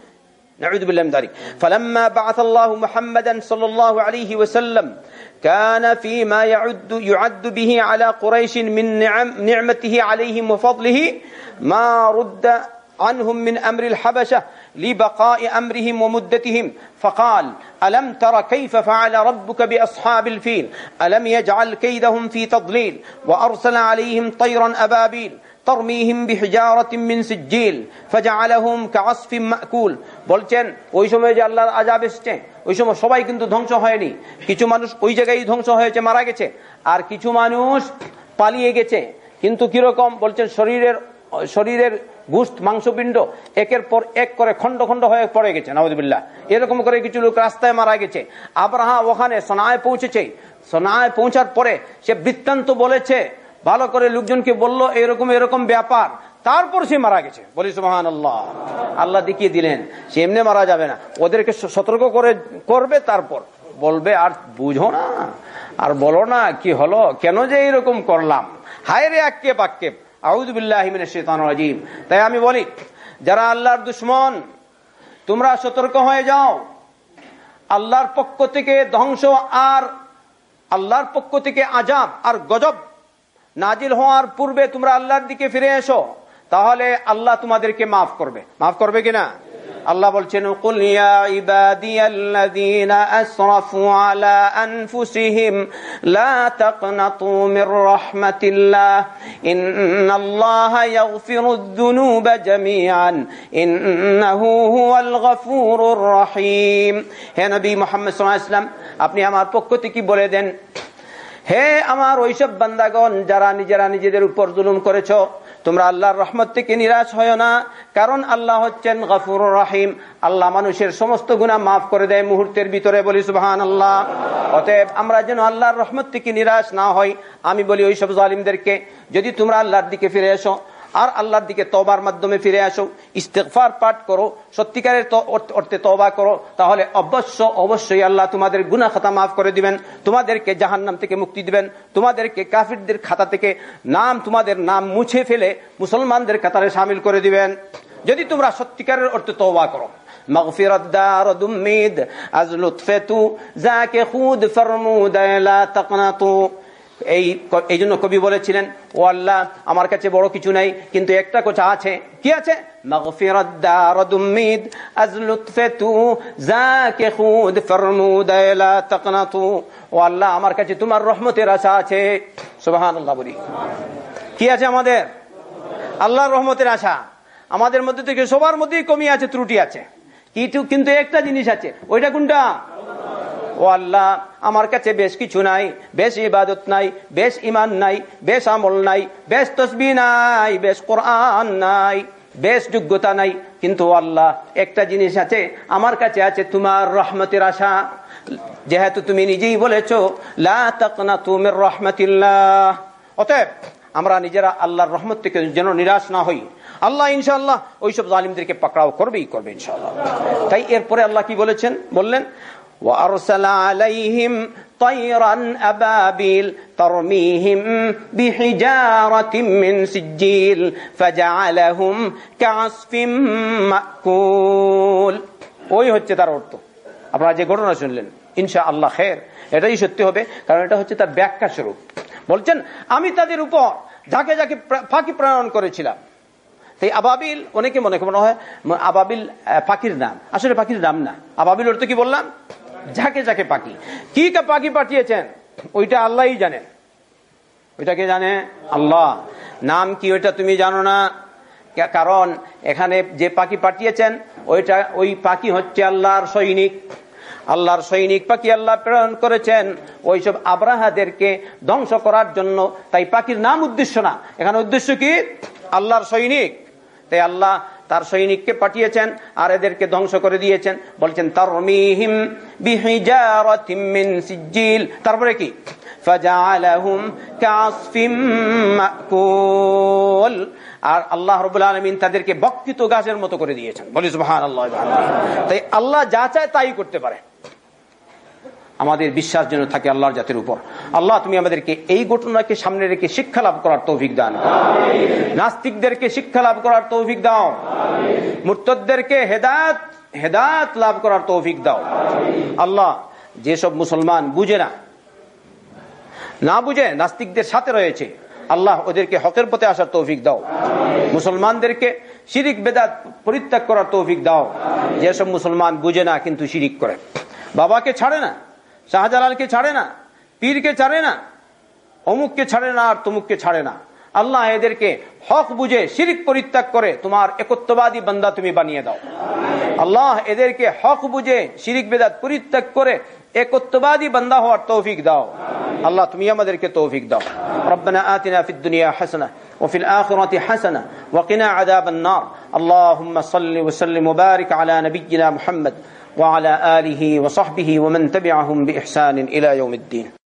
نعوذ بالله من ذلك. فلما بعث الله محمدا صلى الله عليه وسلم كان فيما يعد, يعد به على قريش من نعم نعمته عليهم وفضله ما رد عنهم من أمر الحبشة. لبقاء أمرهم ومدتهم فقال ألم تر كيف فعل ربك بأصحاب الفيل ألم يجعل كيدهم في تضليل وأرسل عليهم طيرا أبابيل ترميهم بحجارة من سجيل فجعلهم كعصف مأكول বলছেন ওই সময় যে আল্লাহর আজাব এসছে ওই সময় সবাই কিন্তু ধ্বংস হয়নি কিছু মানুষ ওই জায়গায় ধ্বংস হয়েছে মারা গেছে আর কিছু মানুষ পালিয়ে গেছে কিন্তু কিরকম বলছেন শরীরের শরীরের গুস্ত মাংসপিণ্ড একের পর এক করে খন্ড খন্ড হয়ে পড়ে গেছে নওয়াজবিল্লাহ এরকম করে কিছু লোক রাস্তায় মারা গেছে। আবরাহা ওখানে সোনায় পৌঁছেছে। সোনায় পৌঁছার পরে সে বৃত্তান্ত বলেছে, ভালো করে লোকজনকে বলল, এরকম এরকম ব্যাপার। তারপর সে মারা গেছে। বলি সুহান আল্লাহ আল্লাহ দেখিয়ে দিলেন, সে এমনি মারা যাবে না। ওদেরকে সতর্ক করে, করবে তারপর। বলবে, আর বুঝো না, আর বলো না কি হলো, কেন যে এরকম করলাম? হায় রে আক্ষেপ আক্ষেপ আউদ্দিন তাই আমি বলি, যারা আল্লাহর দুশ্মন, তোমরা সতর্ক হয়ে যাও। আল্লাহর পক্ষ থেকে ধ্বংস আর আল্লাহর পক্ষ থেকে আজাব আর গজব নাজিল হওয়ার পূর্বে তোমরা আল্লাহর দিকে ফিরে এসো, তাহলে আল্লাহ তোমাদেরকে মাফ করবে। মাফ করবে কিনা? আল্লাহ বলছেন কুল ইয়া ইবাদিয়াল্লাযীনা আসরাফু আলা আনফুসিহিম লা তাকনাতু মির রাহমাতিল্লাহ ইন্নাল্লাহা ইয়াগফিরুদ যুনুবা জামিআন ইন্নাহু হুয়াল গফুরুর রহিম হে নবী মুহাম্মদ সাল্লাল্লাহু আলাইহি ওয়াসাল্লাম, আপনি আমার পক্ষ থেকে বলে দেন, হে আমার ওইসব বান্দাগণ, যারা নিজেরা নিজেদের উপর জুলুম করেছ তোমরা আল্লাহর রহমত থেকে নিরাশ হয় না, কারণ আল্লাহ হচ্ছেন গফুর রাহিম। আল্লাহ মানুষের সমস্ত গুণা মাফ করে দেয় মুহূর্তের ভিতরে বলি সুবাহান আল্লাহ অতএব আমরা যেন আল্লাহর রহমত থেকে নিরাশ না হই, আমি বলি ওইসব জালিমদেরকে, যদি তোমরা আল্লাহর দিকে ফিরে এসো আর আল্লাহর দিকে তবার মাধ্যমে ফিরে আসো ইস্তেকফার পাঠ করো সত্যিকারের ত- অর্থ- অর্থে তবা করো তাহলে অবশ্য অবশ্যই আল্লাহ তোমাদের গুনা খাতা মাফ করে দিবেন তোমাদেরকে জাহান্নাম থেকে মুক্তি দিবেন তোমাদেরকে কাফিরদের খাতা থেকে নাম তোমাদের নাম মুছে ফেলে মুসলমানদের কাতারে সামিল করে দিবেন যদি তোমরা সত্যিকারের অর্থে তওবা করো مغفرة دار دميد از لطفتو ذاك خود فرمود لا تقنطوا এই এই জন্য কবি বলেছিলেন, ও আল্লাহ, আমার কাছে বড় কিছু নাই, কিন্তু একটা কথা আছে। কি আছে? ও আল্লাহ, আমার কাছে তোমার রহমতের আশা আছে। সুবাহান বলি। কি আছে আমাদের? আল্লাহর রহমতের আশা। আমাদের মধ্যে থেকে সবার মধ্যেই কমি আছে, ত্রুটি আছে। কিন্তু একটা জিনিস আছে, ওইটা কোনটা? ও আল্লাহ, আমার কাছে বেশ কিছু নাই, বেশ ইবাদত নাই, বেশ ইমান নাই, বেশ আমল নাই, বেশ তসবি নাই, বেশ কোরআন নাই, বেশ যোগ্যতা নাই। কিন্তু আল্লাহ, একটা জিনিস আছে, আমার কাছে আছে তোমার রহমতের আশা। যেহেতু তুমি নিজেই বলেছ, লা তাকনা তুমির রহমতিল্লাহ। অতএব, আমরা নিজেরা আল্লাহর রহমত থেকে যেন নিরাশ না হই। আল্লাহ ইনশাল্লাহ ওইসব জালিমদেরকে পাকড়াও করবেই করবে ইনশাল্লাহ তাই এরপরে আল্লাহ কি বলেছেন? বললেন وأرسل عليهم طيرا أبابيل ترميهم بحجارة من سجيل فجعلهم كعصف مأكول ওই হচ্ছে তার অর্থ আপনারা যে ঘটনা শুনলেন ইনশা আল্লাহ খের এটাই সত্যি হবে কারণ এটা হচ্ছে তার ব্যাখ্যা স্বরূপ বলছেন আমি তাদের উপর যাকে যাকে প্রা- ফাঁকি প্রেরণ করেছিলাম তাই আবাবিল অনেকে মনে মনে হয় ম- আবাবিল আহ, পাখির নাম আসলে পাখির নাম না আবাবিল অর্থ কি বললাম যাকে যাকে পাখি। কি পাখি পাঠিয়েছেন? ওইটা আল্লাহই জানেন। ওইটা কে জানে? আল্লাহ। নাম কি ওইটা তুমি জানো না? কারণ এখানে যে পাখি পাঠিয়েছেন, ওইটা, ওই পাখি হচ্ছে আল্লাহর সৈনিক। আল্লাহর সৈনিক পাখি আল্লাহ প্রেরণ করেছেন। ওইসব আব্রাহাদেরকে ধ্বংস করার জন্য। তাই পাখির নাম উদ্দেশ্য না। এখানে উদ্দেশ্য কি? আল্লাহর সৈনিক। তাই আল্লাহ তার সৈনিককে পাঠিয়েছেন আর এদেরকে ধ্বংস করে দিয়েছেন। বলছেন তার তারপরে কি? আর আল্লাহ রবুল আলমিন তাদেরকে বক্ষিত গাছের মতো করে দিয়েছেন। বলি সুহান আল্লাহ তাই আল্লাহ যা চায় তাই করতে পারে। আমাদের বিশ্বাস যেন থাকে আল্লাহর জাতির উপর। আল্লাহ, তুমি আমাদেরকে এই ঘটনাকে সামনে রেখে শিক্ষা লাভ করার তৌফিক দান। নাস্তিকদেরকে শিক্ষা লাভ করার তৌফিক দাও। মুর্তদেরকে হেদাত হেদাত লাভ করার তৌফিক দাও। আল্লাহ, যেসব মুসলমান বুঝে না না বুঝে, নাস্তিকদের সাথে রয়েছে, আল্লাহ ওদেরকে হকের পথে আসার তৌফিক দাও। মুসলমানদেরকে শিরিক, বেদাত পরিত্যাগ করার তৌফিক দাও। যেসব মুসলমান বুঝে না, কিন্তু শিরিক করে। বাবাকে ছাড়ে না। শাহজালালকে ছাড়ে না পীরকে ছাড়ে না অমুককে ছাড়ে না আর তমুককে ছাড়ে না আল্লাহ এদেরকে হক বুঝে শিরিক পরিত্যাগ করে তোমার একত্ববাদী বান্দা তুমি বানিয়ে দাও আল্লাহ এদেরকে হক বুঝে শিরিক বেদাত পরিত্যাগ করে একত্ববাদী বান্দা হওয়ার তৌফিক দাও আল্লাহ তুমি আমাদেরকে তৌফিক দাও ربنا آتنا في الدنيا حسنة وفي الآخرة حسنة وقنا عذاب النار اللهم صل وسلم وبارك على نبينا محمد وعلى آله وصحبه ومن تبعهم بإحسان إلى يوم الدين.